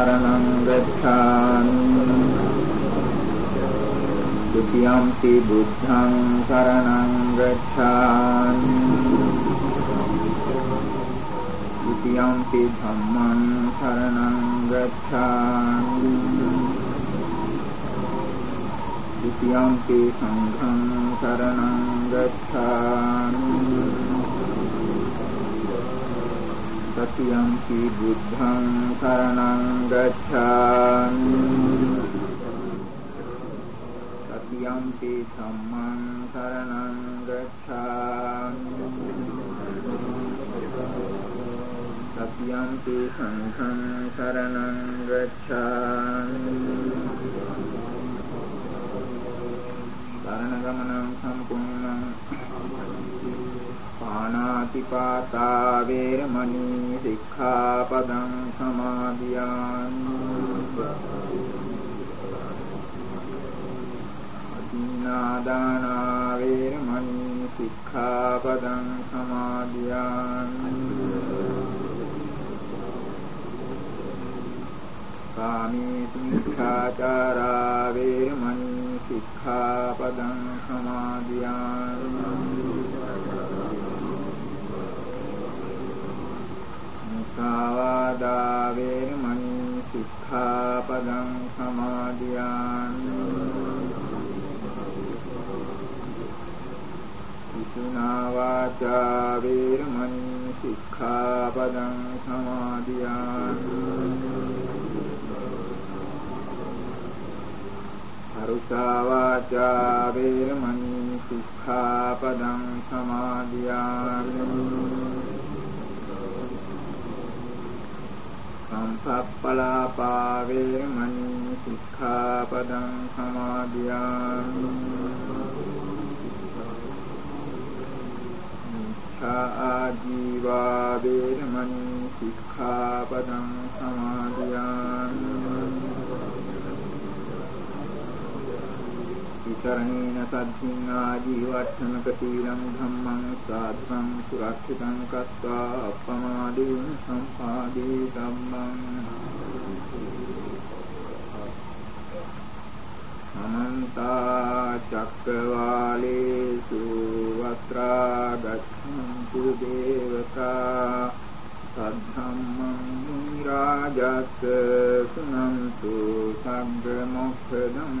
සරණං ගච්ඡාමි ဒုတိယံ ති බුද්ධං සරණං ගච්ඡාමි ဒုတိယံ ති ධම්මං සරණං ගච්ඡාමි ဒုတိယံ ති සංඝං සරණං ගච්ඡාමි සතියම්පි බුද්ධං සරණං ගච්ඡාමි සතියම්පි සම්මං සරණං ගච්ඡාමි සතියම්පි සංඝං සරණං ගච්ඡාමි සරණ ගමනං සම්පූර්ණං පාණාතිපාතා වේරමණී සික්ඛාපදං සමාදියාමි අදින්නාදානා වේරමණී සික්ඛාපදං සමාදියාමි කාමී මිච්ඡාචාරා වේරමණී සික්ඛාපදං සමාදියාමි මුසාවාදා වේරමණී සික්ඛාපදං සමාදියාමි. විසුනා වාචා වේරමණී සික්ඛාපදං සමාදියාමි. අරුසා වාචා වේරමණී සික්ඛාපදං සමාදියාමි. සම්පප්පලාපා වේරමණී සික්ඛාපදං සමාදියාමි ආජීවා වේරමණී සික්ඛාපදං සමාදියාමි විතරණේන සද්ධින් ආජීවට්ඨනක සීලං ධම්මං සාධ්වං සුරක්ෂිතං කତ୍වා අප්පමාදීන සම්පාදී ධම්මං අනන්ත චක්කවාලේසු වත්‍රා ගච්ඡන්තු දේවතා සද්ධම්මං රාජස් සුනන්තු සග්ග මොක්ඛදං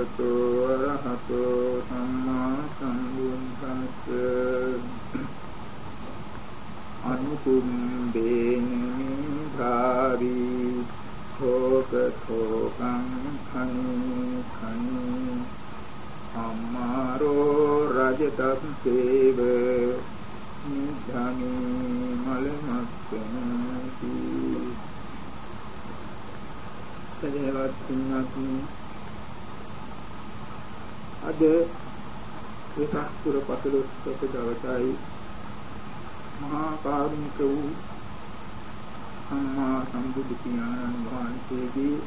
භගවතු අරහතෝ සම්මා සම්බුද්දස්ස අනුකුම්බේන භාවි ථෝක ථෝකං khani khani අම්මාරෝ රජතම් සේව නිධානි මලමස්සනති සදේවත් පින්වත්නි අද එකක් පුර පතලොස්වක දවසයි මහා කාරුණික වූ සම්මා සම්බුදු පියාණන් වහන්සේගේ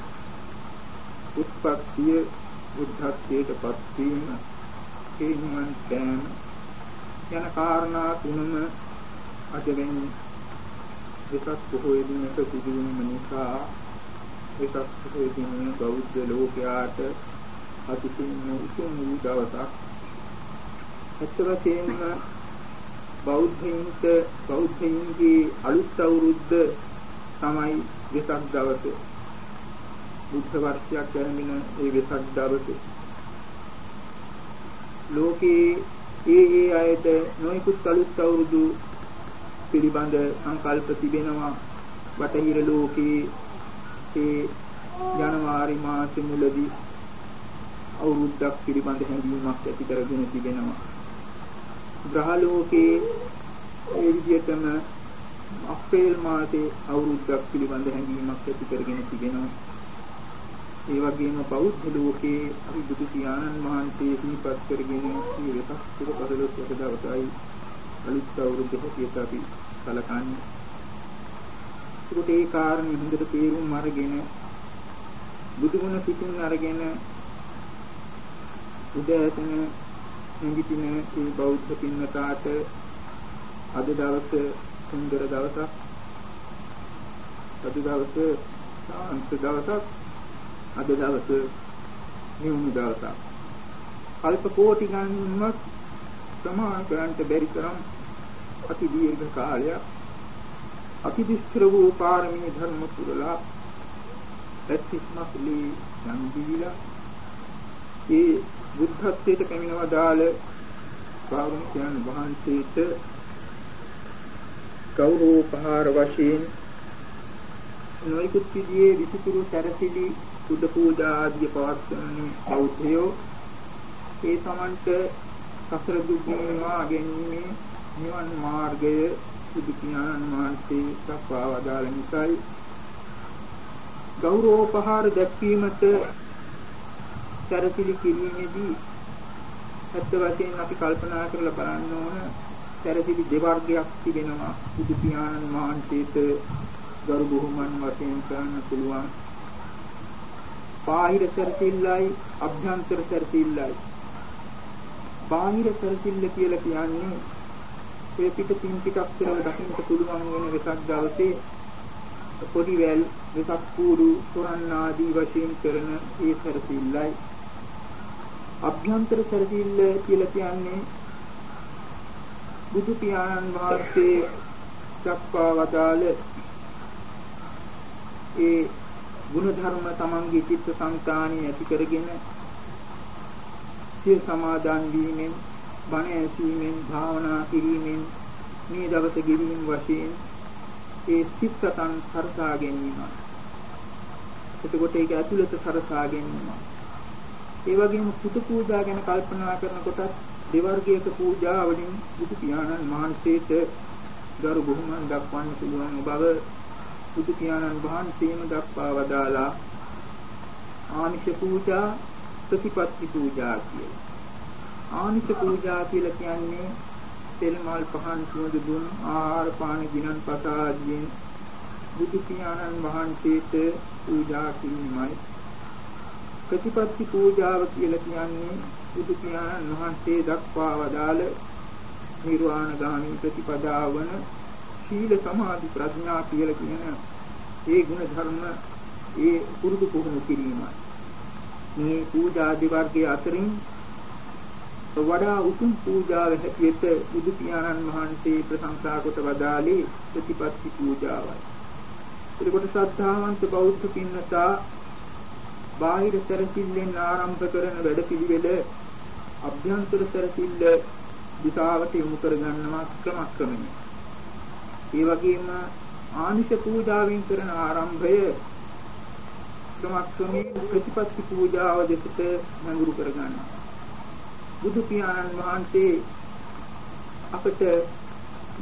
උත්පත්තිය බුද්ධත්වයට පත්වීම හේනුවන් පෑම යන කාරණා තුනම අද වෙන්නේ එකක් පොහොය දිනක සිදුවීම නිසා එකක් පොහොය දින බෞද්ධ ලෝකයාට අතිශයින් උතුම් වූ දවසක් ඇත්ත වශයෙන්ම බෞද්ධයින්ට බෞද්ධයින්ගේ අලුත් අවුරුද්ද තමයි වෙසක් දවස. බුද්ධ වර්ෂයක් ගැනගෙන ඒ වෙසක් දවස. ලෝකේ ඒ ඒ අයට නොයෙකුත් අලුත් අවුරුදු පිළිබඳ සංකල්ප තිබෙනවා. බටහිර ලෝකේ ඒ ජනවාරි මාසෙ මුලදී අවුරුද්දක් පිළිබඳ හැඟීමක් ඇති කරගෙන තිබෙනවා. ග්‍රහ ලෝකයේ ඒ විදිහටම අප්‍රේල් මාසයේ අවුරුද්දක් පිළිබඳ හැඟීමක් ඇති කරගෙන තිබෙනවා. ඒ වගේම බෞද්ධ ලෝකයේ අපි බුදු පියාණන් වහන්සේ සිහිපත් කරගෙන මේ වෙසක් පුර පදලොස් වක දවසයි අලුත් අවුරුද්ද හැටියට අපි සැලකන්නේ. ඒකට ඒ කාරණේ හොඳට තේරුම් අරගෙන බුදුගුණ පිටින් අරගෙන උදෑසන නිදින මේ බෞද්ධ පින්වතාට අද දවසේ සුන්දර දවසක් අද දවසේ ශාන්ත දවසක් අද දවසේ නිවුණු දවසක්. කල්ප කෝටි ගණන්වත් සමාන කරන්ට බැරි තරම් අති දීර්ඝ කාලයක් අති විස්තර වූ පාරමී ධර්ම පුරලා ඇත්තිස්මත් ලී යම් දීලා ඒ බුද්ධත්වයට පැමිණවදාල කාරුණිකයන් වහන්සේට ගෞරවෝපහාර වශයෙන් නොයිකුත් විදියේ විසිතුරු සැරසිලි සුද පූජා ආදී පවත්වන්නේ බෞද්ධයෝ ඒ සමන්ට සසර දුක් නිවා ගැනීමේ නිවන් මාර්ගය බුදු පියාණන් වහන්සේ දක්වා වදාළ නිසායි. ගෞරවෝපහාර දැක්වීමට සැරසිලි කිරීමේදී ඇත්ත වශයෙන්ම අපි කල්පනා කරලා බලන්න ඕන සැරසිලි දෙවර්ගයක් තිබෙනවා. බුදු පියාණන් වහන්සේට ගරු බුහුමන් වශයෙන් කරන්න පුළුවන්. බාහිර සැරසිල්ලයි අභ්‍යන්තර සැරසිල්ලයි බාහිර සැරසිල්ල කියලා කියන්නේ ඒ පිට පින් පිටක් කියලා දකින්න පුළුවන් වෙන වෙසක් දවසේ පොඩි වැල් වෙසක් කූඩු තොරන් ආදී වශයෙන් කරන ඒ සැරසිල්ලයි අභ්‍යන්තර සැරසිල්ල කියලා කියන්නේ බුදු පියාණන් වහන්සේ දක්වා වදාළ ඒ ගුණධර්ම තමන්ගේ චිත්ත සංකාණී ඇති කරගෙන සිය සමාදන් වීමෙන් බණ ඇසීමෙන් භාවනා කිරීමෙන් මේ දවස ගෙවීම වශයෙන් ඒ සිත් සතන් සරසා ගැනීම. එතකොට ඒක ඇතුළත සරසා ගැනීම. ඒ වගේම පුතු පූජා ගැන කල්පනා කරනකොට දෙවර්ගයක පූජා වලින් බුදු පියාණන් වහන්සේට ගරු බුහුමන් දක්වන්න පුළුවන් බව බුදු පියාණන් වහන්සේම දක්වා වදාලා ආනිෂ පූජා ප්‍රතිපත්ති පූජා කියලා. ආනිෂ පූජා කියලා කියන්නේ තෙල් මල් පහන් සුවඳ දුම් ආහාර පාන ගිනන් පත ආදීන් බුදු පියාණන් වහන්සේට පූජා කිරීමයි ප්‍රතිපත්ති පූජාව කියලා කියන්නේ බුදු පියාණන් වහන්සේ දක්වා වදාළ නිර්වාණ ගාමී ප්‍රතිපදාව වන සීල සමාධි ප්‍රඥා කියලා කියන ඒ ගුණ ධර්ම ඒ පුරුදු පුහුණු කිරීමයි. මේ පූජා දිවර්ගයේ අතරින් වඩා උතුම් පූජාව හැටියට බුදු පියාණන් වහන්සේ ප්‍රශංසා කොට වදාළේ ප්‍රතිපත්ති පූජාවයි. ඒකට ශ්‍රද්ධාවන්ත බෞද්ධ පින්නතා බාහිර සැරසිල්ලෙන් ආරම්භ කරන වැඩපිළිවෙල අභ්‍යන්තර සැරසිල්ල දිශාවට යොමු කර ගන්නවා ක්‍රමක්‍රමයෙන්. ඒ වගේම ආනිෂ පූජාවෙන් කරන ආරම්භය ක්‍රමක්‍රමයෙන් ප්‍රතිපත්ති පූජාව දෙකට නඟුරු කර ගන්නවා. බුදු පියාණන් වහන්සේ අපට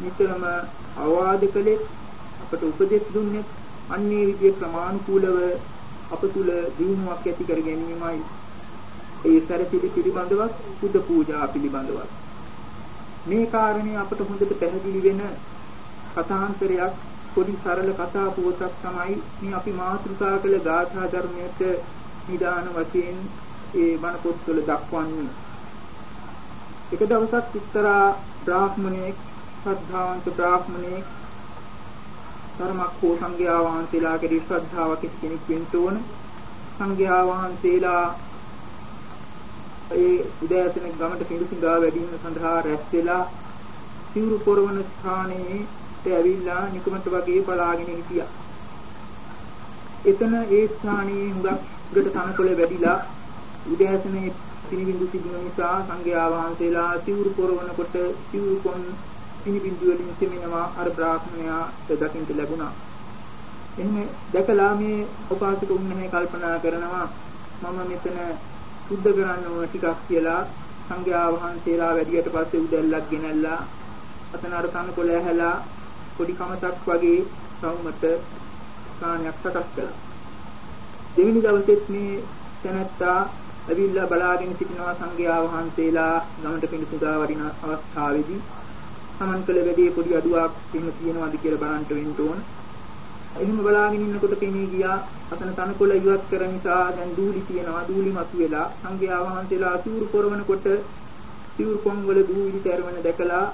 නිතරම අවවාද කළේ අපට උපදෙස් දුන්නේ අන්නේ විදිය ක්‍රමානුකූලව අප තුල දිනුවක් ඇති කර ගැනීමයි. ඒ සැරසිලි පිළිබඳවත් බුද්ධ පූජා පිළිබඳවත්. මේ කාරණේ අපට හොඳට පැහැදිලි වෙන කථාන්තරයක් පොඩි සරල කතා පුවතක් තමයි මේ අපි මාතෘකා කළ ගාථා ධර්මයට නිදාන වශයෙන් ඒ බණ පොත්වල දක්වන්නේ. එක දවසක් එක්තරා බ්‍රාහ්මණයෙක් ශ්‍රද්ධාවන්ත බ්‍රාහ්මණයෙක් ධර්මක් හෝ සංඝයා වහන්සේලා කෙරෙහි ශ්‍රද්ධාවක් කෙනෙක් වෙන්න ඕන සංඝයා වහන්සේලා ඒ උදෑසන ගමට පිඬුසිඟා වැඩිම සඳහා රැස් වෙලා සිවුරු පොරවන ස්ථානයේ ඇවිල්ලා නිකමට වගේ බලාගෙන හිටියා. එතන ඒ ස්ථානයේ හුඟක් උඩට තනකොළ වැඩිලා උදෑසනේ පිනිබිඳු තිබුණ නිසා සංඝයා වහන්සේලා සිවුරු පොරවනකොට සිවුරු කොන් පිනිබිඳු වලින් සෙමිනවා අර බ්‍රාහ්මණයා දකින්න ලැබුණා. එහෙම දැකලා මේ උපාසක උන්නේ කල්පනා කරනවා මම මෙතන සුද්ධ කරන්න ඕන ටිකක් කියලා සංඝයා වහන්සේලා වැඩියට පස්සේ උදැල්ලක් ගෙනල්ලා අතන අර තනකොළ ඇහැලා පොඩි කමතක් වගේ සෞමත ස්ථානයක් සකස් කළා. දෙවෙනි දවසෙත් මේ තැනැත්තා ඇවිල්ලා බලාගෙන සිටිනවා සංඝයා වහන්සේලා ගමට පිණිසුදා වඩින අවස්ථාවේදී සමන් කළ වැඩේ පොඩි අඩුවක් එහෙම තියෙනවද කියලා බලන්න වෙන්න ඕන. එහෙම බලාගෙන ඉන්නකොට පෙනී ගියා. අතන තනකොළ ඉවත් කර නිසා දැන් දූලි තියෙනවා. දූලි මතුවෙලා සංඝයා වහන්සේලා අසූරු කරනකොට සිවුරු කොන් වල දූලි තරවන දැකලා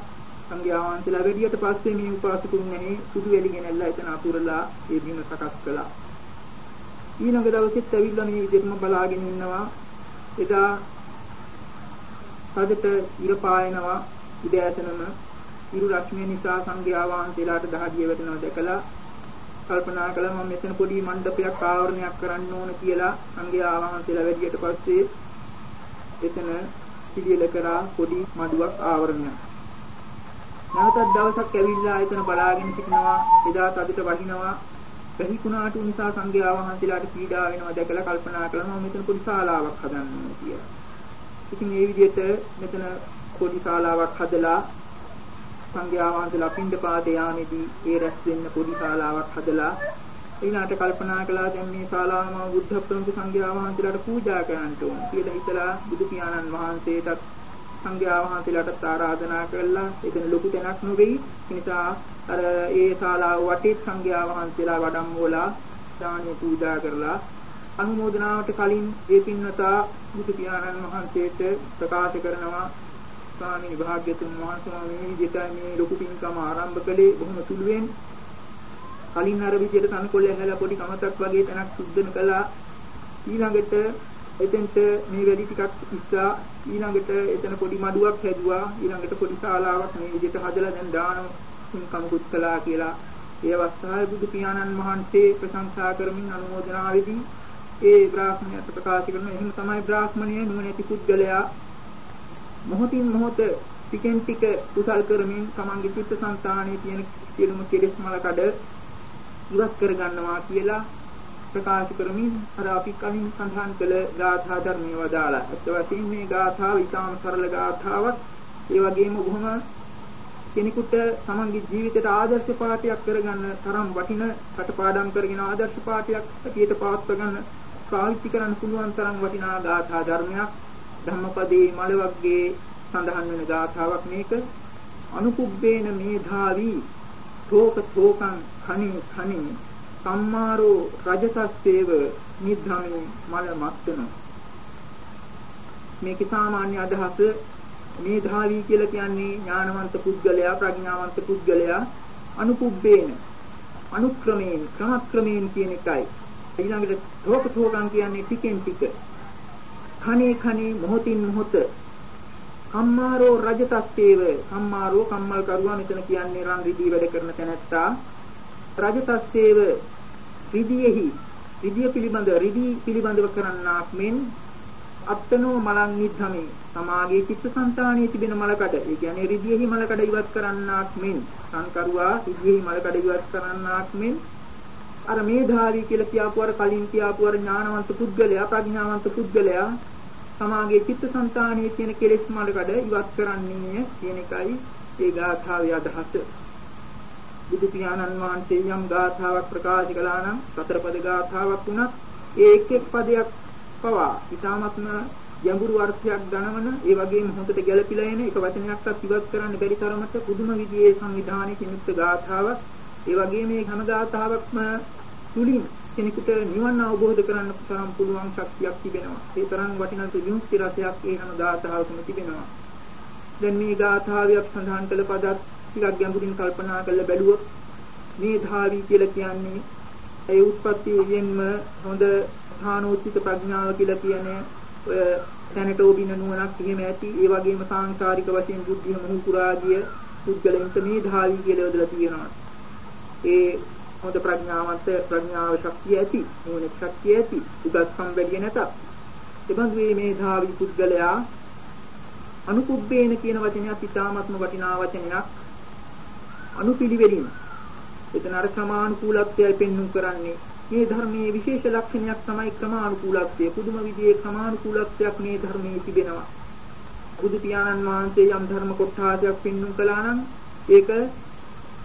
සංඝයා වහන්සේලා වැඩියට පස්සේ මේ උපාසකුන් නැහේ සුදු වෙලි ගෙනල්ලා එතන අතුරලා ඒ බිම සකස් කළා. ඊළඟ දවසෙත් ඇවිල්ලා මේ විදිහටම බලාගෙන ඉන්නවා. එදා සදට ඉර පායනවා. උදෑසනම ඉරු රශ්මිය නිසා සංඝයා වහන්සේලාට දහදිය වැටෙනවා දැකලා කල්පනා කළා මම මෙතන පොඩි මණ්ඩපයක් ආවරණයක් කරන්න ඕන කියලා සංඝයා වහන්සේලා වැඩියට පස්සේ එතන පිළියෙල කරා පොඩි මඩුවක් ආවරණයක්. නැවතත් දවසක් ඇවිල්ලා එතන බලාගෙන සිටිනවා එදාත් අදිට වහිනවා බැහිකුණාට නිසා සංඝයා වහන්සේලාට පීඩා වෙනවා දැකලා කල්පනා කරනවා මෙතන පොඩි ශාලාවක් හදන්න ඕන කියලා. ඉතින් මේ විදිහට මෙතන පොඩි ශාලාවක් හදලා සංඝයා වහන්සේලා පින්ඩපාත යාමේදී ඒ රැස් වෙන්න පොඩි ශාලාවක් හදලා ඊළාට කල්පනා කළා දැන් මේ ශාලාවම බුද්ධ ප්‍රමුඛ සංඝයා වහන්සේලාට පූජා කරන්න ඕන කියලා හිතලා බුදු පියාණන් වහන්සේටත් සංඝයා වහන්සේලාට ආරාධනා කළා. එතන ලොකු තැනක් නොවේයි. ඒ නිසා අර ඒ ශාලාව වටේ සංඝයා වහන්සේලා වඩම්මවලා දානීය පූජා කරලා අනුමೋದනාවට කලින් ඒ පින්වතා බුදු පියාණන් වහන්සේට ප්‍රකාශ කරනවා ස්වාමීන් භාග්‍යතුන් වහන්සේ මේ විදිහට මේ ලොකු පින්කම ආරම්භ කළේ. බොහොම සුළුවෙන්. කලින් අර විදිහට තනකොළ ඇහැලා පොඩි කමතක් වගේ තැනක් සුද්ධම කළා. ඊළඟට එතෙන්ට මේ වැඩි ටිකක් ඉස්සා ඊළඟට එතන පොඩි මඩුවක් හැදුවා. ඊළඟට පොඩි ශාලාවක් මේ විදිහට හදලා දැන් දාන පින්කමකුත් කළා කියලා. ඒ අවස්ථාවේ බුදු පියාණන් වහන්සේ ප්‍රශංසා කරමින් අනුමೋದනාවේදී ඒ බ්‍රාහ්මණයට ප්‍රකාශ කරන එහෙම තමයි බ්‍රාහ්මණය නුවණැති පුද්ගලයා මොහොතින් මොහොත ටිකෙන් ටික කුසල් කරමින් තමන්ගේ චිත්ත සංතානයේ තියෙන සියලුම කෙලෙස් මල කඩ ඉවත් කර ගන්නවා කියලා ප්‍රකාශ කරමින් අර අපි කලින් සඳහන් කළ ගාථා ධර්මයේ වදාලා. ඒත් වශයෙන් මේ ගාථාව ඉතාම සරල ගාථාවක්. ඒ වගේම බොහොම කෙනෙකුට තමන්ගේ ජීවිතයට ආදර්ශ පාඨයක් කරගන්න තරම් වටින කටපාඩම් කරගෙන ආදර්ශ පාඨයක් පිටියට පවත්ව ගන්න පාවිච්චි කරන්න පුළුවන් තරම් වටිනා ගාථා ධර්මයක්. ධම්මපදයේ මලවග්ගේ සඳහන් වෙන ගාථාවක් මේක. අනුකුබ්බේන මේධාවි තෝක තෝකං khani khani සම්මාරෝ රජසස්සේව නිද්ධාමි මල මත්තන. මේකේ සාමාන්‍ය අදහස මේධාවි කියලා කියන්නේ ඥානවන්ත පුද්ගලයා ප්‍රඥාවන්ත පුද්ගලයා අනුකුබ්බේන. අනුක්‍රමයෙන් ක්‍රමක්‍රමයෙන් කියන එකයි. ඊළඟට තෝක තෝකං කියන්නේ ටිකෙන් ටික. කනේ කනේ මොහොතින් මොහොත. කම්මාරෝ රජතස්සේව. කම්මාරෝ කම්මල් කරුවා මෙතන කියන්නේ රන් රිදී වැඩ කරන තැනැත්තා. රජතස්සේව රිදීෙහි රිදිය පිළිබඳ රිදී පිළිබඳව කරන්නාක් මෙන් අත්තනෝ මලං නිද්ධමේ. සමාගයේ චිත්තසංතානයේ තිබෙන මලකඩ ඒ කියන්නේ රිදීෙහි මලකඩ ඉවත් කරන්නාක් මෙන් සංකරුවා රිදීෙහි මලකඩ ඉවත් කරන්නාක් මෙන්. අර මේධාවී කියලා කියාපු අර කලින් කියාපු අර ඥානවන්ත පුද්ගලයා ප්‍රඥාවන්ත පුද්ගලයා සමාගයේ චිත්තසංතානයේ තියෙන කෙලෙස් මඩකඩ ඉවත් කරන්නේය කියන එකයි ඒ ගාථාවේ අදහස. බුදු පියාණන් වහන්සේ යම් ගාථාවක් ප්‍රකාශ කළා නම් සතර පද ගාථාවක් වුණත් ඒ එක් එක් පදයක් පවා ඊ타මත්ම ගැඹුරු අර්ථයක් දනවන ඒ වගේම හොඳට ගැළපිලා එන එක වචනයක්වත් ඉවත් කරන්න බැරි තරමට පුදුම විදියේ සංවිධානයේ කිනුත් ගාථාවක් ඒ වගේම මේ හැම ගාථාවක්ම තුලින් කෙනෙකුට නිවන් අවබෝධ කරන්න තරම් පුළුවන් ශක්තියක් තිබෙනවා. ඒ තරම් වටිනා විමුක්ති රසයක් ඒ හැම ගාථාවකම තිබෙනවා. දැන් මේ ගාථාවියක් සඳහන් කළ පදත් ටිකක් ගැඹුරින් කල්පනා කරලා බැලුවොත් මේ ධාවි කියලා කියන්නේ ඒ උත්පත්තියෙන්ම හොඳ ධානෝචිත ප්‍රඥාව කියලා කියන ඔය තැනට ඔබින නුවණක් එහෙම ඇති ඒ වගේම සාංශාරික වශයෙන් බුද්ධිය මොහු පුරා ගිය පුද්ගලයන්ට මේ ධාවි කියලා යොදලා තියෙනවා ඒ හොඳ ප්‍රඥාවන්ත ප්‍රඥාව ශක්තිය ඇති නුවණ ශක්තිය ඇති උගත්කම් වැඩි නැතත් එබඳු මේ ධාවි පුද්ගලයා අනුකුබ්බේන කියන වචනයත් ඉතාමත්ම වටිනා වචනයක් අනුපිළිවෙලින් එතන අර ක්‍රමානුකූලත්වයයි පෙන්වු කරන්නේ. මේ ධර්මයේ විශේෂ ලක්ෂණයක් තමයි ක්‍රමානුකූලත්වය. පුදුම විදිහේ ක්‍රමානුකූලත්වයක් මේ ධර්මයේ තිබෙනවා. බුදු පියාණන් වහන්සේ යම් ධර්ම කොටාදයක් පෙන්වු කළා නම් ඒක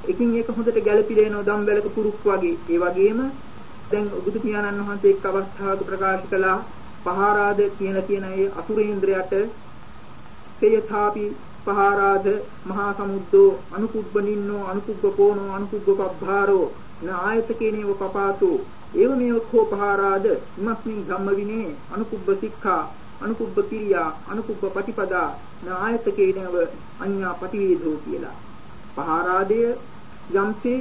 එකින් එක හොඳට ගැළපිලා එන දම්බැලක පුරුක් වගේ. ඒ වගේම දැන් බුදු පියාණන් වහන්සේ එක් අවස්ථාවක ප්‍රකාශ කළා පහාරාද කියන කියන ඒ අසුරේන්ද්‍රයට තේයථාපි පහාරාද මහා සමුද්දෝ අනුකුබ්බනින්නෝ අනුකුබ්බපෝනෝ අනුකුබ්බපබ්භාරෝ නායතකේනේව පපාතෝ. ඒවමේව කෝ පහාරාද? ඉමස්මින් ධම්ම විනේ අනුකුබ්බ සික්ඛා අනුකුබ්බ කිරියා අනුකුබ්බ පටිපදා නායතකේනව අඤ්ඤා පටිවේදෝ කියලා. පහාරාදය යම්සේ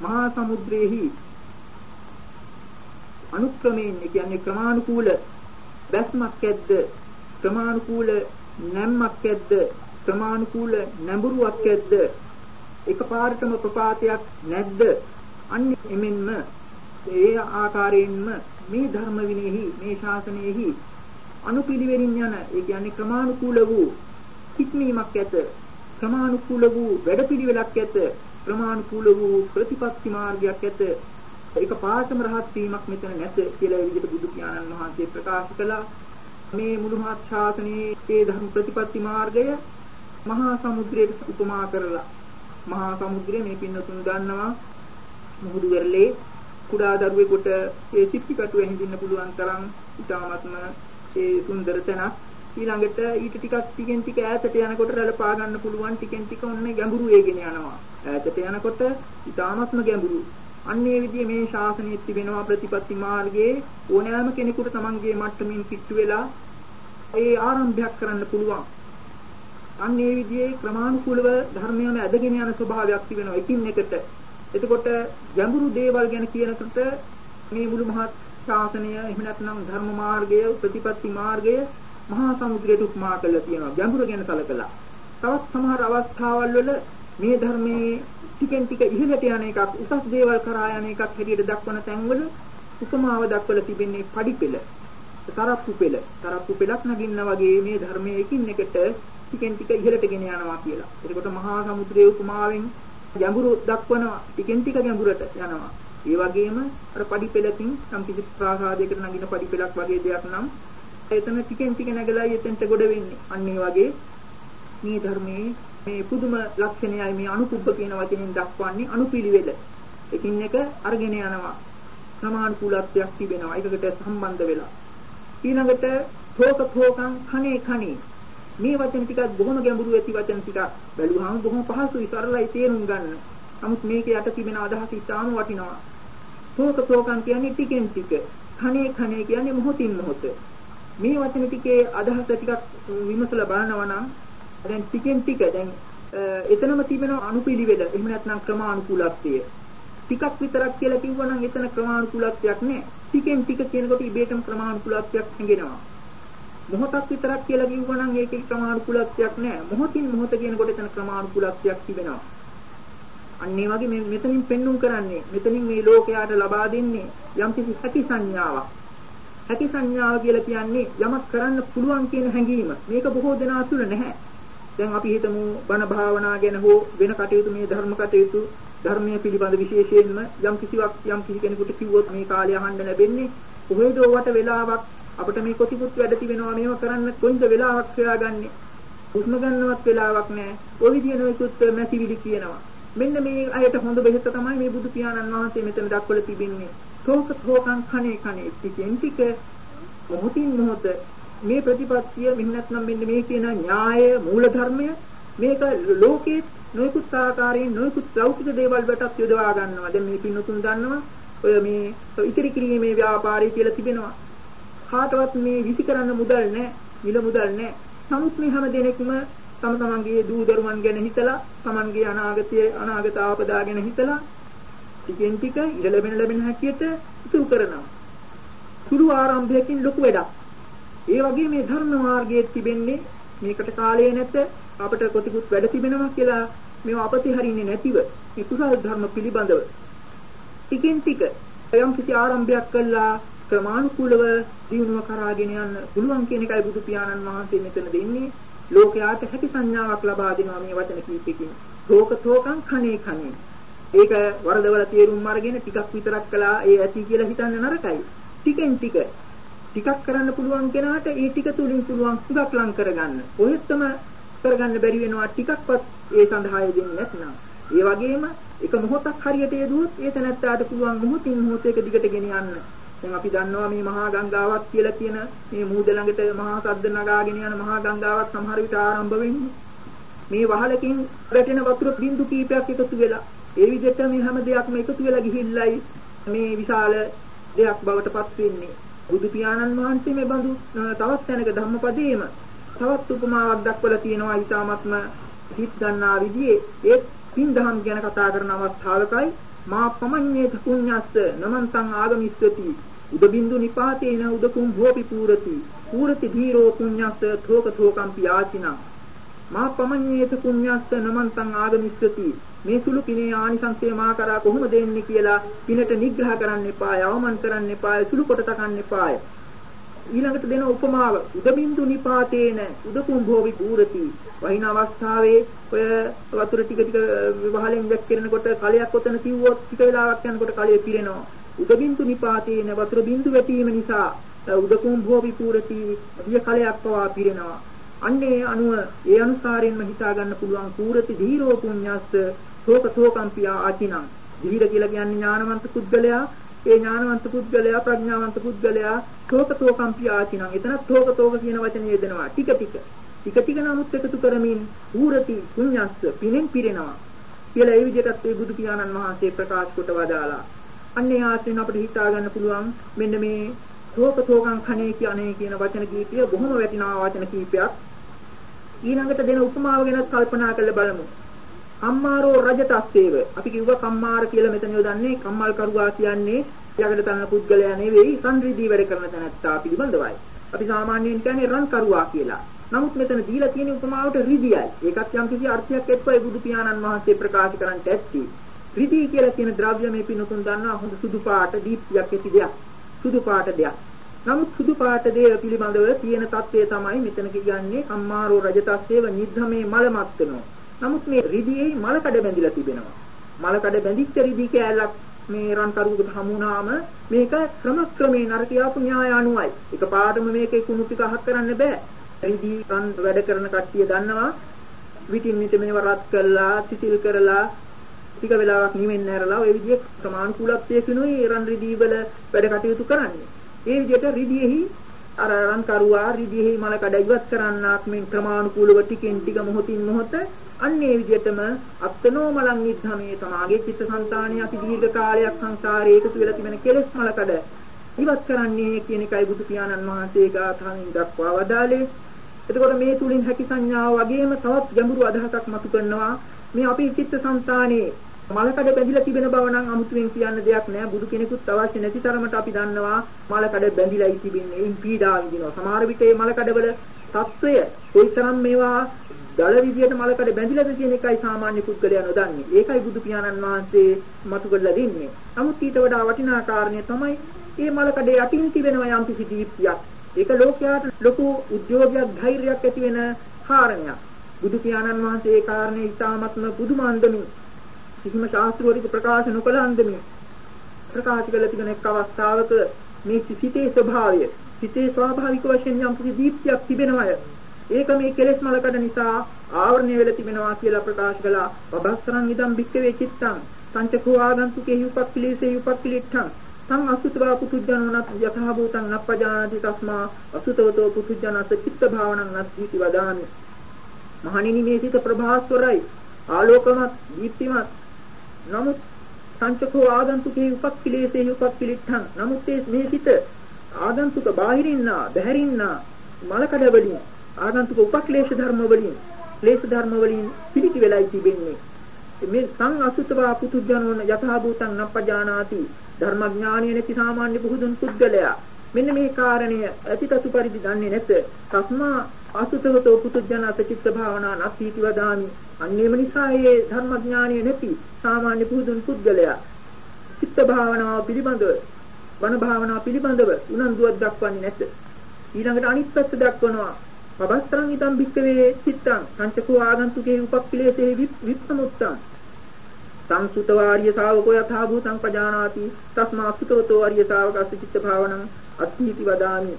මහා සමුද්‍රයේහි අනුක්‍රමයෙන් කියන්නේ ක්‍රමානුකූල බැස්මක් ඇද්ද ක්‍රමානුකූල නැම්මක් ඇද්ද ක්‍රමානුකූල නැඹුරුවක් ඇද්ද එකපාරටම ප්‍රපාතයක් නැද්ද? අන්න එමෙන්ම ඒ ආකාරයෙන්ම මේ ධර්ම විනයෙහි මේ ශාසනයෙහි අනුපිළිවෙලින් යන ඒ කියන්නේ ක්‍රමානුකූල වූ හික්මීමක් ඇත ක්‍රමානුකූල වූ වැඩපිළිවෙලක් ඇත ක්‍රමානුකූල වූ ප්‍රතිපත්ති මාර්ගයක් ඇත. ඒක පාඨම රහත් වීමක් මෙතන නැත කියලා විදිහට බුදු පියාණන් වහන්සේ ප්‍රකාශ කළා. මේ මුළු මහත් ශාසනයේ ඒ ධර්ම ප්‍රතිපත්ති මාර්ගය මහා සමුද්‍රයට උපමා කරලා මහා සමුද්‍රය මේ පින්නතුන් දන්නවා. මුහුදු වෙරළේ කුඩා දරුවෙකුට ඒ සිප්පි කටුවේ හිඳින්න පුළුවන් තරම් ඉතාමත්ම ඒ සුන්දර තැනක්. ඊළඟට ඊට ටිකක් ටිකෙන් ටික ඈතට යනකොට රැළ පා ගන්න පුළුවන් ටිකෙන් ටික ඔන්නේ ගැඹුරු වේගෙන යනවා. ඈතට යනකොට ඉතාමත්ම ගැඹුරු අන්නේ විදිහේ මේ ශාසනයේ තිබෙනවා ප්‍රතිපත්ති මාර්ගයේ ඕනෑම කෙනෙකුට තමන්ගේ මට්ටමින් කිට්ටු වෙලා ඒ ආරම්භයක් කරන්න පුළුවන්. අන්නේ විදිහේ ක්‍රමානුකූලව ධර්මයම ඇදගෙන යන ස්වභාවයක් තිබෙනවා එකින් එකට. එතකොට ගැඹුරු දේවල් ගැන කියනකොට මේ මුළු මහත් ශාසනය එහෙම නැත්නම් ධර්ම මාර්ගය ප්‍රතිපත්ති මාර්ගය මහා සමුද්‍රයට උපමා කරලා තියෙනවා ගැඹුර ගැන සැලකලා. තවත් සමහර අවස්ථාවල් වල මේ ධර්මයේ ටිකෙන් ටික ඉහළට යන එකක් උසස් දේවල් කරා යන එකක් හැටියට දක්වන තැන්වල උපමාව දක්වලා තිබෙන්නේ පඩිපෙළ. තරප්පු පෙළ. තරප්පු පෙළක් නගින්න වගේ මේ ධර්මයේ එකින් එකට ටිකෙන් ටික ඉහළට ගෙන යනවා කියලා. එතකොට මහා සමුද්‍රයේ උපමාවෙන් ගැඹුරු දක්වනවා ටිකෙන් ටික ගැඹුරට යනවා. ඒ වගේම අර පඩිපෙළකින් සම් කිසි ප්‍රාසාදයකට නගින පඩිපෙළක් වගේ දෙයක් නම් එතන ටිකෙන් ටික නැගලා එතෙන්ට ගොඩ වෙන්නේ. අන්න ඒ වගේ මේ ධර්මයේ මේ පුදුම ලක්ෂණයයි මේ අනුකුබ්බ කියන වචنين දක්වන්නේ අනුපිළිවෙල. එකින් එක අරගෙන යනවා. ක්‍රමානුකූලත්වයක් තිබෙනවා. ඒකට සම්බන්ධ වෙලා. ඊළඟට තෝක තෝකං කණේ කණේ මේ වචන ටිකත් බොහොම ගැඹුරු ඇති වචන ටිකක් බැලුවාම බොහොම පහසුයි සරලයි තේරුම් ගන්න. නමුත් මේක යට තිබෙන අදහස ඉතාම වටිනවා. තෝක තෝකං කියන්නේ ටිකෙන් ටික. කණේ කණේ කියන්නේ මොහොතින් මොහොත. මේ වචන ටිකේ අදහස ටිකක් විමසලා බලනවා නම් දැන් ටිකෙන් ටික දැන් එතනම තිබෙන අනුපිළිවෙල එහෙම නැත්නම් ක්‍රමානුකූලත්වය. ටිකක් විතරක් කියලා කිව්වනම් එතන ක්‍රමානුකූලත්වයක් නැහැ ටිකෙන් ටික කියනකොට ඉබේටම ක්‍රමානුකූලත්වයක් හැඟෙනවා. මොහොතක් විතරක් කියලා කිව්වනම් ඒකේ ක්‍රමානුකූලත්වයක් නැහැ මොහොතින් මොහොත කියනකොට එතන ක්‍රමානුකූලත්වයක් තිබෙනවා. අන්න ඒ වගේ මේ මෙතනින් පෙන්눔 කරන්නේ මෙතනින් මේ ලෝකයට ලබා දෙන්නේ යම්කිසි හැකි සංඥාවක්. හැකි සංඥාව කියලා කියන්නේ යමක් කරන්න පුළුවන් කියන හැඟීම. මේක බොහෝ දෙනා තුළ නැහැ. දැන් අපි හිතමු බණ භාවනා ගැන හෝ වෙන කටයුතු මේ ධර්ම කටයුතු ධර්මයේ පිළිබඳ විශේෂයෙන්ම යම් කිසිවක් යම් කිසි කෙනෙකුට කිව්වොත් මේ කාලය අහන්න ලැබෙන්නේ කොහෙද වට වෙලාවක්? අපිට මේ කොටිපුත් වැඩ තිබෙනවා මේව කරන්න කොයින්ද වෙලාවක් හොයාගන්නේ? හුස්ම ගන්නවත් වෙලාවක් නැහැ. ඔය විදිය නොයෙකුත් මැසිවිලි කියනවා. මෙන්න මේ අයට හොඳ බෙහෙත තමයි මේ බුදු පියාණන් වහන්සේ මෙතන දක්වලා තිබෙන්නේ. තෝක තෝකං කනේ කනේ ටිකෙන් ටික මොහොතින් මොහොත මේ ප්‍රතිපත්තිය මෙන්න නැත්නම් මෙන්න මේ කියන න්‍යාය මූල ධර්මය මේක ලෝකයේ නොයෙකුත් ආකාරයෙන් නොයෙකුත් ලෞකික දේවල් වලටත් යොදවා ගන්නවා. දැන් මේ පින්නතුන් දන්නවා ඔය මේ ඉතිරි කිරීමේ ව්‍යාපාරය කියලා තිබෙනවා. කාටවත් මේ විසි කරන්න මුදල් නැහැ, මිල මුදල් නැහැ. නමුත් මේ හැම දෙනෙක්ම තම තමන්ගේ දූ දරුවන් ගැන හිතලා, තමන්ගේ අනාගතයේ අනාගත ආපදා ගැන හිතලා ටිකෙන් ටික ඉර ලැබෙන ලැබෙන හැටියට ඉතුරු කරනවා. සුළු ආරම්භයකින් ලොකු වැඩක්. ඒ වගේ මේ ධර්ම මාර්ගයේ තිබෙන්නේ මේකට කාලය නැත අපට කොතිකුත් වැඩ තිබෙනවා කියලා මේව අපති හරින්නේ නැතිව මේ කුසල ධර්ම පිළිබඳව. ටිකින් ටික යම් කිසි ආරම්භයක් කළා ක්‍රමානුකූලව දිනුව කරාගෙන යන්න පුළුවන් කියන එකයි බුදු පියාණන් වහන්සේ මෙතන දෙන්නේ. ලෝකයාට හැකි සංඥාවක් ලබා දෙනවා මේ වචන කීපකින්. තෝක තෝකං කණේ කණේ. ඒක වරදවල තේරුම් අරගෙන ටිකක් විතරක් කළා ඒ ඇති කියලා හිතන්න නරකයි. ටිකෙන් ටික ටිකක් කරන්න පුළුවන් කෙනාට ඒ ටික තුලින් පුළුවන් සුගක් ලං කරගන්න කොහෙත්ම කරගන්න බැරි වෙනවා ටිකක්වත් ඒ සඳහා යෙදෙන්නේ නැත්නම් ඒ වගේම එක මොහොතක් හරියට යෙදුවොත් ඒ තැනත්තාට පුළුවන් මොහොතින් මොහොතේක දිගට ගෙන යන්න. දැන් අපි දන්නවා මේ මහා ගංගාවක් කියලා කියන මේ මූද ළඟට මහා සද්ද නගාගෙන යන මහා ගංගාවක් සමහර විට ආරම්භ වෙන්නේ. මේ වහලකින් වැටෙන වතුර බින්දු කීපයක් එකතු වෙලා ඒ විදිහට මේ හැම දෙයක්ම එකතු වෙලා ගිහිල්ලයි මේ විශාල දෙයක් බවට පත් වෙන්නේ. බුදු පියාණන් වහන්සේ මේ බඳු තවත් තැනක ධම්මපදයේම තවත් උපමාවක් දක්වලා තියෙනවා ඊටාත්ම හිත් ගන්නා විදිහේ. ඒ පින් දහම් ගැන කතා කරන අවස්ථාවකයි මා පමඤ්ඤේත පුඤ්ඤස්ස නමන්තං ආගමිස්සති. උද බින්දු නිපාතේන උදකුම් භෝපි පූරති. පූරති ධීරෝ පුඤ්ඤස්ස thෝක thෝකම්පි ආචිනා මා පමඤ්ඤේත පුඤ්ඤස්ස නමන්තං ආගමිස්සති. මේ සුළු පිනේ ආනිසංසය මා කරා කොහොමද දෙන්නේ කියලා පිනට නිග්‍රහ කරන්න එපා යවමන් කරන්න එපා සුළු කොට තකන්න එපා ඊළඟට දෙන උපමාව උදබින්දු නිපාතේන උදකුම්භෝවි පූරති වහින අවස්ථාවේ ඔය වතුර ටික ටික වහලෙන් වැක්කිරෙනකොට කලයක් ඔතන කිව්වොත් ටික වෙලාවක් යනකොට කලය පිරෙනවා. උදබින්දු නිපාතේන වතුර බින්දු වැටීම නිසා උදකුම්භෝවි පූරති විය කලයක් පවා පිරෙනවා. අන්නේ අනුව ඒ අනුසාරයෙන්ම හිතා ගන්න පුළුවන් පූරති ධීරෝ පුඤ්ඤස්ස ශෝක ශෝකම්පියා ආචිනං ධීර කියලා කියන්නේ ඥානවන්ත පුද්ගලයා ඒ ඥානවන්ත පුද්ගලයා ප්‍රඥාවන්ත පුද්ගලයා ශෝක ශෝකම්පිය ආචිනං එතන ශෝක ශෝක කියන වචනේ යෙදෙනවා. ටික ටික. ටික ටික නමුත් එකතු කරමින් පූරති පුඤ්ඤස්ස පිනෙන් පිරෙනවා. කියලා ඒ විදිහටත් ඒ බුදු පියාණන් වහන්සේ ප්‍රකාශ කොට වදාලා. අන්නේ ආශ්‍රයෙන් අපිට හිතා ගන්න පුළුවන් මෙන්න මේ ශෝක ශෝකං khනේ කියන්නේ කියන වචන කීපය බොහොම වටිනා වචන කීපයක්. ඊළඟට දෙන උපමාව ගැන කල්පනා කරලා බලමු. කම්මාරෝ රජතස්සේව අපි කිව්වා කම්මාර කියලා මෙතන යොදන්නේ කම්මල් කරුවා කියන්නේ යකඩ තන පුද්ගලයා නෙවෙයි සංරිදී වැඩ කරන තැනත්තා පිළිබඳවයි. අපි සාමාන්‍යයෙන් කියන්නේ රන් කරුවා කියලා. නමුත් මෙතන දීලා තියෙන උපමාවට රිදියයි. ඒකත් යම් කිසි අර්ථයක් එක්කයි බුදු පියාණන් වහන්සේ ප්‍රකාශ කරන්නට ඇත්තේ. රිදී කියලා කියන ද්‍රව්‍ය මේ පිනුතුන් දන්නා හොඳ සුදු පාට දීප්තියක් ඇති දෙයක්. සුදු පාට දෙයක්. නමුත් සුදු පාට දේ පිළිබඳව තියෙන தත්ත්වය තමයි මෙතන කියන්නේ කම්මාරෝ රජතස්සේව නිද්ධමේ මලමත් වෙනවා. නමුත් මේ රිදියේ මල කඩ බැඳිලා තිබෙනවා. මල කඩ බැඳිච්ච රිදි කෑල්ලක් මේ රන් කරුවකට හමු වුණාම මේක ක්‍රම ක්‍රමේ නරකියාපු න්‍යාය අනුවයි. එක පාඩම මේකේ කුණු ටික අහක් කරන්න බෑ. රිදි රන් වැඩ කරන කට්ටිය දන්නවා විටින් විට මේව රත් කරලා සිසිල් කරලා ටික වෙලාවක් නිවෙන්න ඇරලා ওই විදිහේ ප්‍රමාණිකුලත්වයකිනුයි රන් රිදි වල වැඩ කටයුතු කරන්නේ. ඒ විදිහට රිදියෙහි අර රන් කරුවා රිදියෙහි මල කඩ ඉවත් කරන්නාක් මෙන් ක්‍රමානුකූලව ටිකෙන් ටික මොහොතින් මොහොත අන්න ඒ විදිහටම අත්නෝමලං නිද්ධමේ තමාගේ චිත්තසංතානිය අපි දීර්ඝ කාලයක් සංසාරේ එකතු වෙලා තිබෙන කෙලෙස් මලකඩ ඉවත් කරන්නේ කියන එකයි බුදු පියාණන් වහන්සේ ගාථාවෙන් දක්වා වදාළේ. එතකොට මේ තුලින් හැකි සංඥාව වගේම තවත් ගැඹුරු අදහසක් මතු කරනවා. මේ අපේ චිත්තසංතානේ මලකඩ බැඳිලා තිබෙන බව නම් අමුතුවෙන් කියන්න දෙයක් නෑ. බුදු කෙනෙකුත් අවශ්‍ය නැති තරමට අපි දන්නවා මලකඩ බැඳිලායි තිබෙන්නේ. එයින් පීඩා විඳිනවා. සමහර විට මේ මලකඩවල తত্ত্বය කොයිතරම් මේවා දල විදියට මලකඩ බැඳිලාද කියන එකයි සාමාන්‍ය පුද්ගලයා නොදන්නේ. ඒකයි බුදු පියාණන් වහන්සේ මතු කරලා දෙන්නේ. නමුත් ඊට වඩා වටිනා කාරණය තමයි මේ මලකඩ යටින් තිබෙනවා යම් කිසි දීප්තියක්. ඒක ලෝකයාට ලොකු උද්‍යෝගයක් ධෛර්යයක් ඇති වෙන කාරණයක්. බුදු පියාණන් වහන්සේ ඒ කාරණේ ඉතාමත්ම පුදුමාන්දමින් කිසිම ශාස්ත්‍රවලික ප්‍රකාශ නොකළ අන්දමින් ප්‍රකාශ කළ තිබෙන එක් අවස්ථාවක මේ සිතේ ස්වභාවය සිතේ ස්වාභාවික වශයෙන් යම් කිසි දීප්තියක් තිබෙනවය ඒක මේ කෙලෙස් මලකඩ නිසා ආවරණය වෙලා තිබෙනවා කියලා ප්‍රකාශ කළා. වබස්සරං ඉදම් භික්කවේ චිත්තං සංචකෝ ආගන්තුකේ උපක්ඛලීසේ උපක්ඛලිට්ඨං තං අසුතවා පුතුජනෝනත් යථා භූතං නප්පජානති තස්මා අසුතවතෝ පුතුජනස චිත්ත භාවනං නස්සීති වදාමි. මහණෙනි මේ සිත ප්‍රභාස්වරයි ආලෝකමත් දීප්තිමත් නමුත් සංචකෝ ආගන්තුකේ උපක්ඛලීසේ උපක්ඛලිට්ඨං නමුත් මේ සිත ආගන්තුක බාහිරින්නා බැහැරින්නා මලකඩ වලින් ආගන්තුක උපක්ලේශ ධර්ම වලින් ක්ලේශ ධර්ම වලින් පිළිති වෙලයි තිබෙන්නේ මේ සං අසුතවා පුතුජනෝන යථා භූතං නප්පජානාති ධර්මඥානිය නැති සාමාන්‍ය පුහුදුන් පුද්ගලයා මෙන්න මේ කාරණය අතිතතු පරිදි දන්නේ නැත. තස්මා අසුතවතෝ පුතුජන අසචිත්ත භාවනා නැතිති වදාමි. අන්නේම නිසා මේ ධර්මඥානිය නැති සාමාන්‍ය පුදුන් පුද්ගලයා චිත්ත භාවනාව පිළිබඳව වන භාවනාව පිළිබඳව උනන්දුවක් දක්වන්නේ නැත. ඊළඟට අනිත් පැත්ත දක්වනවා. පබස්තරං ඊතම් භික්කවේ චිත්තං සංචකෝ ආගන්තුකේ උපක්ඛිලේසේ විප්පමුත්තං. සංසුතවාරිය ශාවකෝ යථා භූතං පජානාති. තස්මා සුතවතෝ ආරිය ශාවකස්ස චිත්ත භාවනං අත්ථීති වදාමි.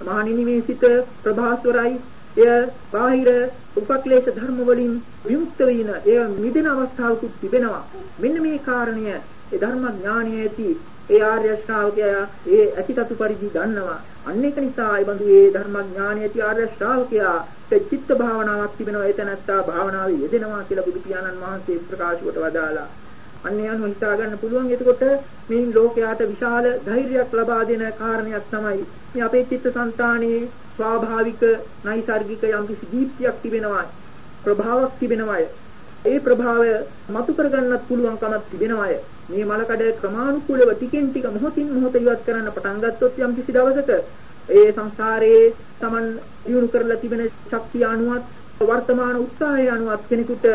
මහණෙනි මේ සිත ප්‍රභාස්වරයි. එය බාහිර උපක්ලේශ ධර්ම වලින් විමුක්ත වෙන එය මිදෙන අවස්ථාවකුත් තිබෙනවා. මෙන්න මේ කාරණය ඒ ධර්ම ඥානය ඇති ඒ ආර්ය ශ්‍රාවකයා ඒ ඇතිතතු පරිදි දන්නවා. අන්න ඒක නිසා ඒ බඳු ඒ ධර්ම ඥානය ඇති ආර්ය ශ්‍රාවකයා චිත්ත භාවනාවක් තිබෙනවා ඒ තැනත්තා භාවනාවේ යෙදෙනවා කියලා බුදු පියාණන් වහන්සේ ප්‍රකාශ කොට වදාලා. අන්නේ අනුව හිතා ගන්න පුළුවන්. එතකොට මේ ලෝකයාට විශාල ධෛර්යයක් ලබා දෙන කාරණයක් තමයි මේ අපේ චිත්ත සංතානයේ ස්වාභාවික නයිසાર્ගික යම්කිසි දීප්තියක් තිබෙනවා ප්‍රභාවක් තිබෙනවා ඒ ප්‍රභාවය මතු කරගන්නත් පුළුවන්කමක් තිබෙනවා මේ මලකඩ ක්‍රමානුකූලව ටිකෙන් ටික මොහොතින් මොහොත ඉවත් කරන්න පටන් ගත්තොත් යම් කිසි දවසක ඒ සංසාරයේ Taman දියුණු කරලා තිබෙන ශක්තිය අනුවත් වර්තමාන උත්සාහය අනුවත් කෙනෙකුට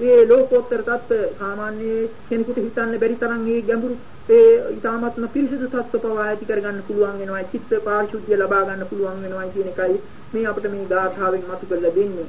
ඒ ලෝකෝත්තර தত্ত্ব සාමාන්‍ය කෙනෙකුට හිතන්න බැරි තරම් මේ ගැඹුරු ඒ ඊ타මත්ම පිරිසිදු தত্ত্ব පවා ඇති කරගන්න පුළුවන් වෙනවා. චිත්ත පාරිශුද්ධිය ලබා ගන්න පුළුවන් වෙනවා කියන එකයි මේ අපිට මේ ගාථාවෙන් මතු කරලා දෙන්නේ.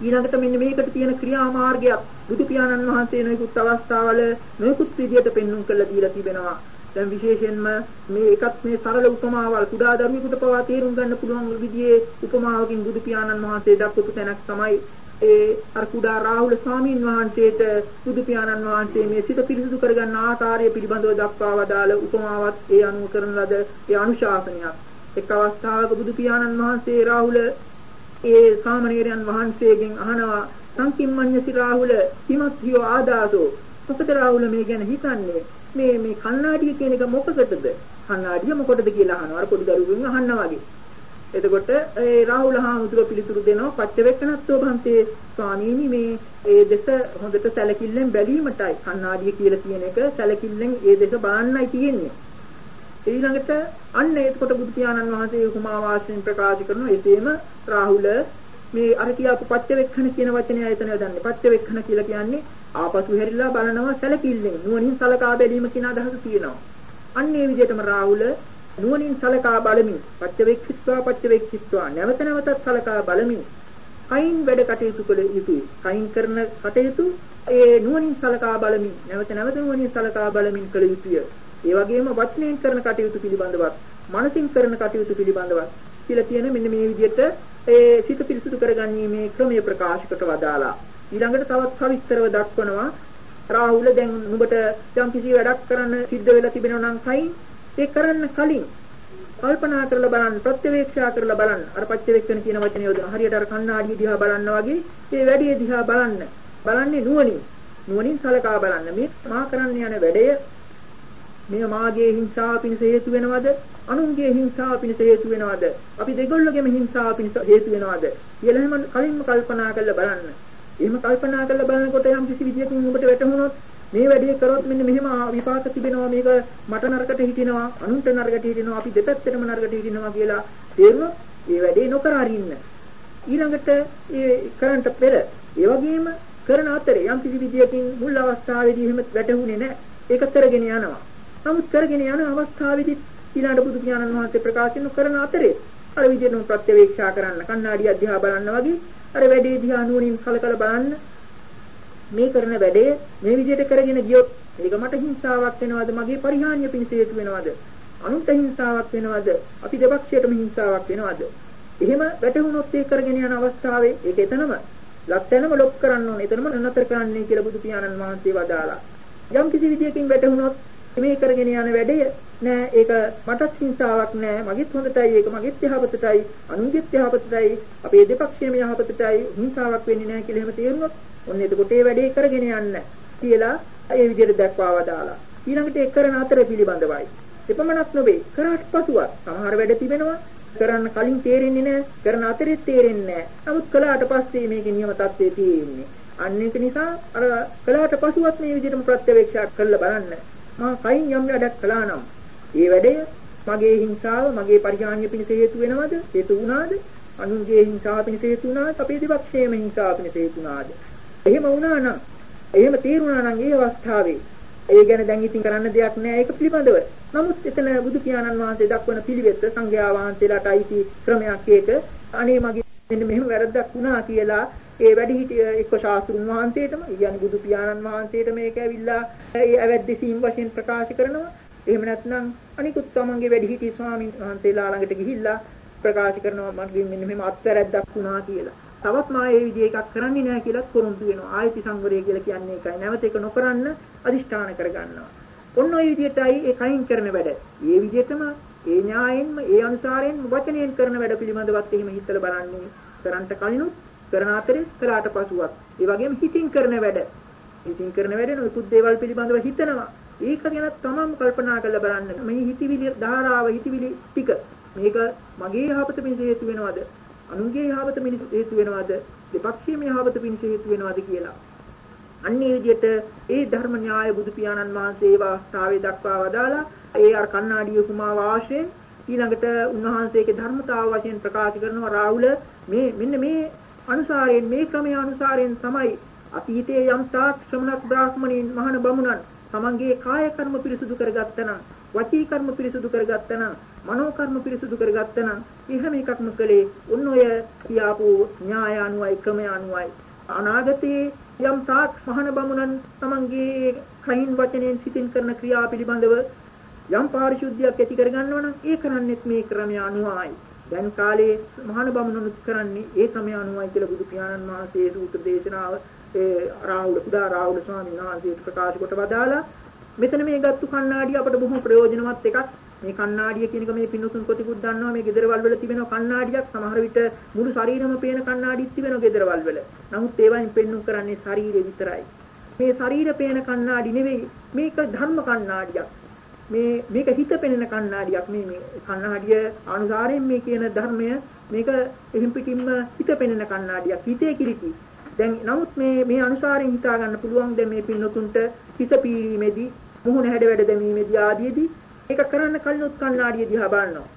ඊළඟට මෙන්න මේකට තියෙන ක්‍රියාමාර්ගයක් බුදු පියාණන් වහන්සේ නොයෙකුත් අවස්ථාවල නොයෙකුත් විදියට පෙන්눔 කරලා දීලා තිබෙනවා දැන් විශේෂයෙන්ම මේ එකත් මේ සරල උපමාවල් කුඩා දරුවෙකුට පවා තේරුම් ගන්න පුළුවන් විදිහේ උපමාවකින් බුදු පියාණන් වහන්සේ දක්වපු තැනක් තමයි ඒ අර කුඩා රාහුල ස්වාමීන් වහන්සේට බුදු පියාණන් වහන්සේ මේ සිත පිරිසිදු කරගන්න ආකාරය පිළිබඳව දක්වා වදාළ උපමාවත් ඒ අනුව කරන ලද ඒ අනුශාසනයක්. එක් අවස්ථාවක බුදු පියාණන් වහන්සේ රාහුල ඒ සාමණේරයන් වහන්සේගෙන් අහනවා සංකිම්මඤ්ඤසි රාහුල හිමස්සියෝ ආදාසෝ? මොකද රාහුල මේ ගැන හිතන්නේ? මේ මේ කණ්ණාඩිය කියන එක මොකකටද? කණ්ණාඩිය මොකටද කියලා අහනවා. අර පොඩි දරුවෙන් අහන්නා වගේ. එතකොට ඒ රාහුල හාමුදුරුව පිළිතුරු දෙනවා පච්චවෙක්කනත්ව භන්තේ ස්වාමීනි මේ ඒ දෙස හොඳට සැලකිල්ලෙන් බැලීමටයි. කන්නාඩිය කියලා කියන එක සැලකිල්ලෙන් ඒ දෙස බලන්නයි තියෙන්නේ. ඊළඟට අන්න එතකොට බුදු පියාණන් වහන්සේ උපමා වාස්යෙන් ප්‍රකාශ කරන එසේම රාහුල මේ අර කියාපු පච්චවෙක්කන කියන වචනේ ආයතනය දන්නේ පච්චවෙක්කන කියලා කියන්නේ ආපසු හැරිලා බලනවා සැලකිල්ලෙන් නුවණින් සලකා බැලීම කියන අදහස තියෙනවා අන්න ඒ විදිහටම රාහුල නුවණින් සලකා බලමින් පච්චවේක්ෂිත්වා පච්චවේක්ෂිත්වා නැවත නැවතත් සලකා බලමින් කයින් වැඩ කටයුතු කළ යුතුයි. කයින් කරන කටයුතු ඒ නුවණින් සලකා බලමින් නැවත නැවත නුවණින් සලකා බලමින් කළ යුතුය. ඒ වගේම වචනයෙන් කරන කටයුතු පිළිබඳවත් මනසින් කරන කටයුතු පිළිබඳවත් කියලා තියෙන මෙන්න මේ විදිහට ඒ සිත පිරිසුදු කරගන්නීමේ ක්‍රමය ප්‍රකාශ කොට වදාලා. ඊළඟට තවත් සවිස්තරව දක්වනවා රාහුල දැන් නුඹට යම් කිසි වැඩක් කරන්න සිද්ධ වෙලා තිබෙනවා නම් කයින්? ඒ කරන්න කලින් කල්පනා කරලා බලන්න ප්‍රත්‍යවේක්ෂා කරලා බලන්න. අර පච්චවේක්ෂණ කියන වචනේ යොදන හරියට අර කණ්ණාඩිය දිහා බලනවා වගේ මේ වැඩේ දිහා බලන්න. බලන්නේ නුවණින්. නුවණින් සලකා බලන්න. මේ මා කරන්න යන වැඩය මේ මාගේ හිංසාව පිණිස හේතු වෙනවද? අනුන්ගේ හිංසාව පිණිස හේතු වෙනවද? අපි දෙගොල්ලෝගේම හිංසාව පිණිස හේතු වෙනවද? කියලා හැම කලින්ම කල්පනා කරලා බලන්න. එහෙම කල්පනා කරලා බලනකොට යම් කිසි විදියකින් ඔබට වැටහුණොත් මේ වැඩේ කරොත් මෙන්න මෙහෙම විපාක තිබෙනවා මේක මට නරකට හිටිනවා අනුන්ට නරකට හිටිනවා අපි දෙපැත්තටම නරකට හිටිනවා කියලා තේරුණොත් මේ වැඩේ නොකර අරින්න ඊළඟට ඒ කරන්ට පෙර ඒ වගේම කරන අතරේ යම් කිසි විදියකින් මුල් අවස්ථාවේදී එහෙම වැටහුනේ නැහැ. ඒක කරගෙන යනවා. නමුත් කරගෙන යන අවස්ථාවේදී ඊළඟ බුදු පියාණන් වහන්සේ ප්‍රකාශ කරන අතරේ අර විදියටම ප්‍රත්‍යවේක්ෂා කරන්න කණ්ණාඩිය අධ්‍යා බලන්න වගේ අර වැඩේ දිහා නුවණින් කලකල බලන්න. මේ කරන වැඩේ මේ විදිහට කරගෙන ගියොත් ඒක මට හිංසාවක් වෙනවද? මගේ පරිහානිය පිණිස හේතු වෙනවද? අනුන්ට හිංසාවක් වෙනවද? අපි දෙපක්ෂයටම හිංසාවක් වෙනවද? එහෙම වැටහුනොත් ඒ කරගෙන යන අවස්ථාවේ ඒක එතනම ලක්තැනම ලොක් කරන්න ඕනේ. එතනම නතර කරන්නයි කියලා බුදු පියාණන් වහන්සේ වදාලා යම් කිසි විදියකින් වැටහුනොත් මේ කරගෙන යන වැඩේ නෑ. ඒක මටත් හිංසාවක් නෑ. මගෙත් හොඳටයි. ඒක මගෙත් යහපතටයි. අනුන්ගෙත් යහපතටයි. අපේ දෙපක්ෂයේම යහපතටයි. හිංසාවක් වෙන්නේ නෑ කියලා එහෙම තේරුනොත් ඔන්න එතකොට ඒ වැඩේ කරගෙන යන්න කියලා ඒ විදිහට දක්වාව දාලා ඊළඟට ඒ කරන අතර පිළිබඳවයි. එපමණක් නොවේ. කරාට පසුවත් සමහර වැඩ තිබෙනවා. කරන්න කලින් තේරෙන්නේ නැහැ කරන අතරෙත් තේරෙන්නේ නැහැ නමුත් කළාට පස්සේ මේකේ නියම தත්ත්වයේ තියෙන්නේ. අන්න ඒක නිසා අර කළාට පසුවත් මේ විදිහටම ප්‍රත්‍යවේක්ෂා කරලා බලන්න. මම කයින් යම් වැඩක් කළා නම් ඒ වැඩය මගේ හිංසාව මගේ පරිහානිය පිණිස හේතු වෙනවද? හේතු වුණාද? අනුන්ගේ හිංසාව පිණිස හේතු වුණාද? අපේ දෙපක්ෂයේම හිංසාව පිණිස හේතු වුණාද? එහෙම වුණා නම් එහෙම තේරුණා නම් ඒ අවස්ථාවේ ඒ ගැන දැන් ඉතින් කරන්න දෙයක් නෑ ඒක පිළිබඳව. නමුත් එතන බුදු පියාණන් වහන්සේ දක්වන පිළිවෙත සංඝයා වහන්සේලාට අයිති ක්‍රමයක් ඒක. අනේ මගේ මෙන්න මෙහෙම වැරද්දක් වුණා කියලා ඒ වැඩිහිටිය එක්ක ශාස්ත්‍රුන් වහන්සේටම කියන්නේ බුදු පියාණන් වහන්සේට මේක ඇවිල්ලා ඒ අවැද්දසීම් වශයෙන් ප්‍රකාශ කරනවා. එහෙම නැත්නම් අනිකුත් තමන්ගේ වැඩිහිටි ස්වාමීන් වහන්සේලා ළඟට ගිහිල්ලා ප්‍රකාශ කරනවා මගේ මෙන්න මෙහෙම අත්වැරද්දක් වුණා කියලා. තවත් මා ඒ විදිහ එකක් කරන්නේ නැහැ කියලා පොරොන්දු වෙනවා. ආයති සංවරය කියලා කියන්නේ ඒකයි. නැවත ඒක නොකරන්න අදිෂ්ඨාන කරගන්නවා. ඔන්න ඔය විදිහටයි ඒ කයින් කරන වැඩ. ඒ විදිහටම ඒ න්‍යායෙන්ම ඒ අනුසාරයෙන්ම වචනයෙන් කරන වැඩ පිළිබඳවත් එහෙම හිතලා බලන්නේ. කරන්ට කලිනුත් කරන අතරේ කරාට පසුවත්. ඒ වගේම හිතින් කරන වැඩ. හිතින් කරන වැඩ නොයෙකුත් දේවල් පිළිබඳව හිතනවා. ඒක ගැන තමම කල්පනා කරලා බලන්න. මේ හිතවිලි ධාරාව හිතවිලි ටික මේක මගේ යහපත පිණිස හේතු වෙනවද? අනුන්ගේ යහපත පිණිස හේතු වෙනවද? දෙපක්ෂීය යහපත පිණිස හේතු වෙනවද කියලා. අන්නේ විදිහට ඒ ධර්ම න්‍යාය බුදු පියාණන් වහන්සේ ඒ අවස්ථාවේ දක්වා වදාලා ඒ අර කන්නාඩිය කුමා වාශයෙන් ඊළඟට උන්වහන්සේගේ ධර්මතාව වශයෙන් ප්‍රකාශ කරනවා රාහුල මේ මෙන්න මේ අනුසාරයෙන් මේ ක්‍රමයේ අනුසාරයෙන් තමයි අතීතයේ යම් තාක් ශ්‍රමණක් බ්‍රාහ්මණීන් මහාන බමුණන් තමන්ගේ කාය කර්ම පිරිසුදු කරගත්තනම් වචී කර්ම පිරිසුදු කරගත්තනම් මනෝ කර්ම පිරිසුදු කරගත්තනම් ඒ හැම එකක්ම කළේ උන් ඔය කියාපු න්‍යාය අනුවයි ක්‍රමය අනුවයි අනාගතයේ යම් තාක් සහන බමුණන් තමන්ගේ කයින් වචනෙන් සිතින් කරන ක්‍රියා පිළිබඳව යම් පාරිශුද්ධියක් ඇති කරගන්නවා නම් ඒ කරන්නේත් මේ ක්‍රමය අනුවයි දැන් කාලේ මහාන බමුණුත් කරන්නේ ඒ ක්‍රමය අනුවයි කියලා බුදු පියාණන් වහන්සේ සූත්‍ර දේශනාව ඒ රාහුල කුඩා රාහුල ස්වාමීන් වහන්සේට ප්‍රකාශ කොට වදාලා මෙතන මේ ගත්තු කණ්ණාඩිය අපට බොහොම ප්‍රයෝජනවත් එකක්. මේ කණ්ණාඩිය කියන එක මේ පින්නතුන් කොටිකුත් දන්නවා මේ ගෙදරවල් වල තිබෙන කණ්ණාඩියක් සමහර විට මුළු ශරීරෙම පේන කණ්ණාඩිත් තිබෙනවා ගෙදරවල් වල. නමුත් ඒවායින් පෙන්වු කරන්නේ ශරීරය විතරයි. මේ ශරීර පේන කණ්ණාඩි නෙවෙයි මේක ධර්ම කණ්ණාඩියක්. මේ මේක හිත පෙනෙන කණ්ණාඩියක් මේ මේ කණ්ණාඩිය අනුසාරයෙන් මේ කියන ධර්මය මේක එහිම් පිටින්ම හිත පෙනෙන කණ්ණාඩියක් හිතේ කිලිටි දැන් නමුත් මේ මේ අනුසාරයෙන් හිතා ගන්න පුළුවන් දැන් මේ පින්නතුන්ට හිත පීරීමේදී මුහුණ හැඩ වැඩ දැමීමේදී ආදීදී ඒක කරන්න කලිනුත් කණ්ණාඩිය දිහා බලනවා.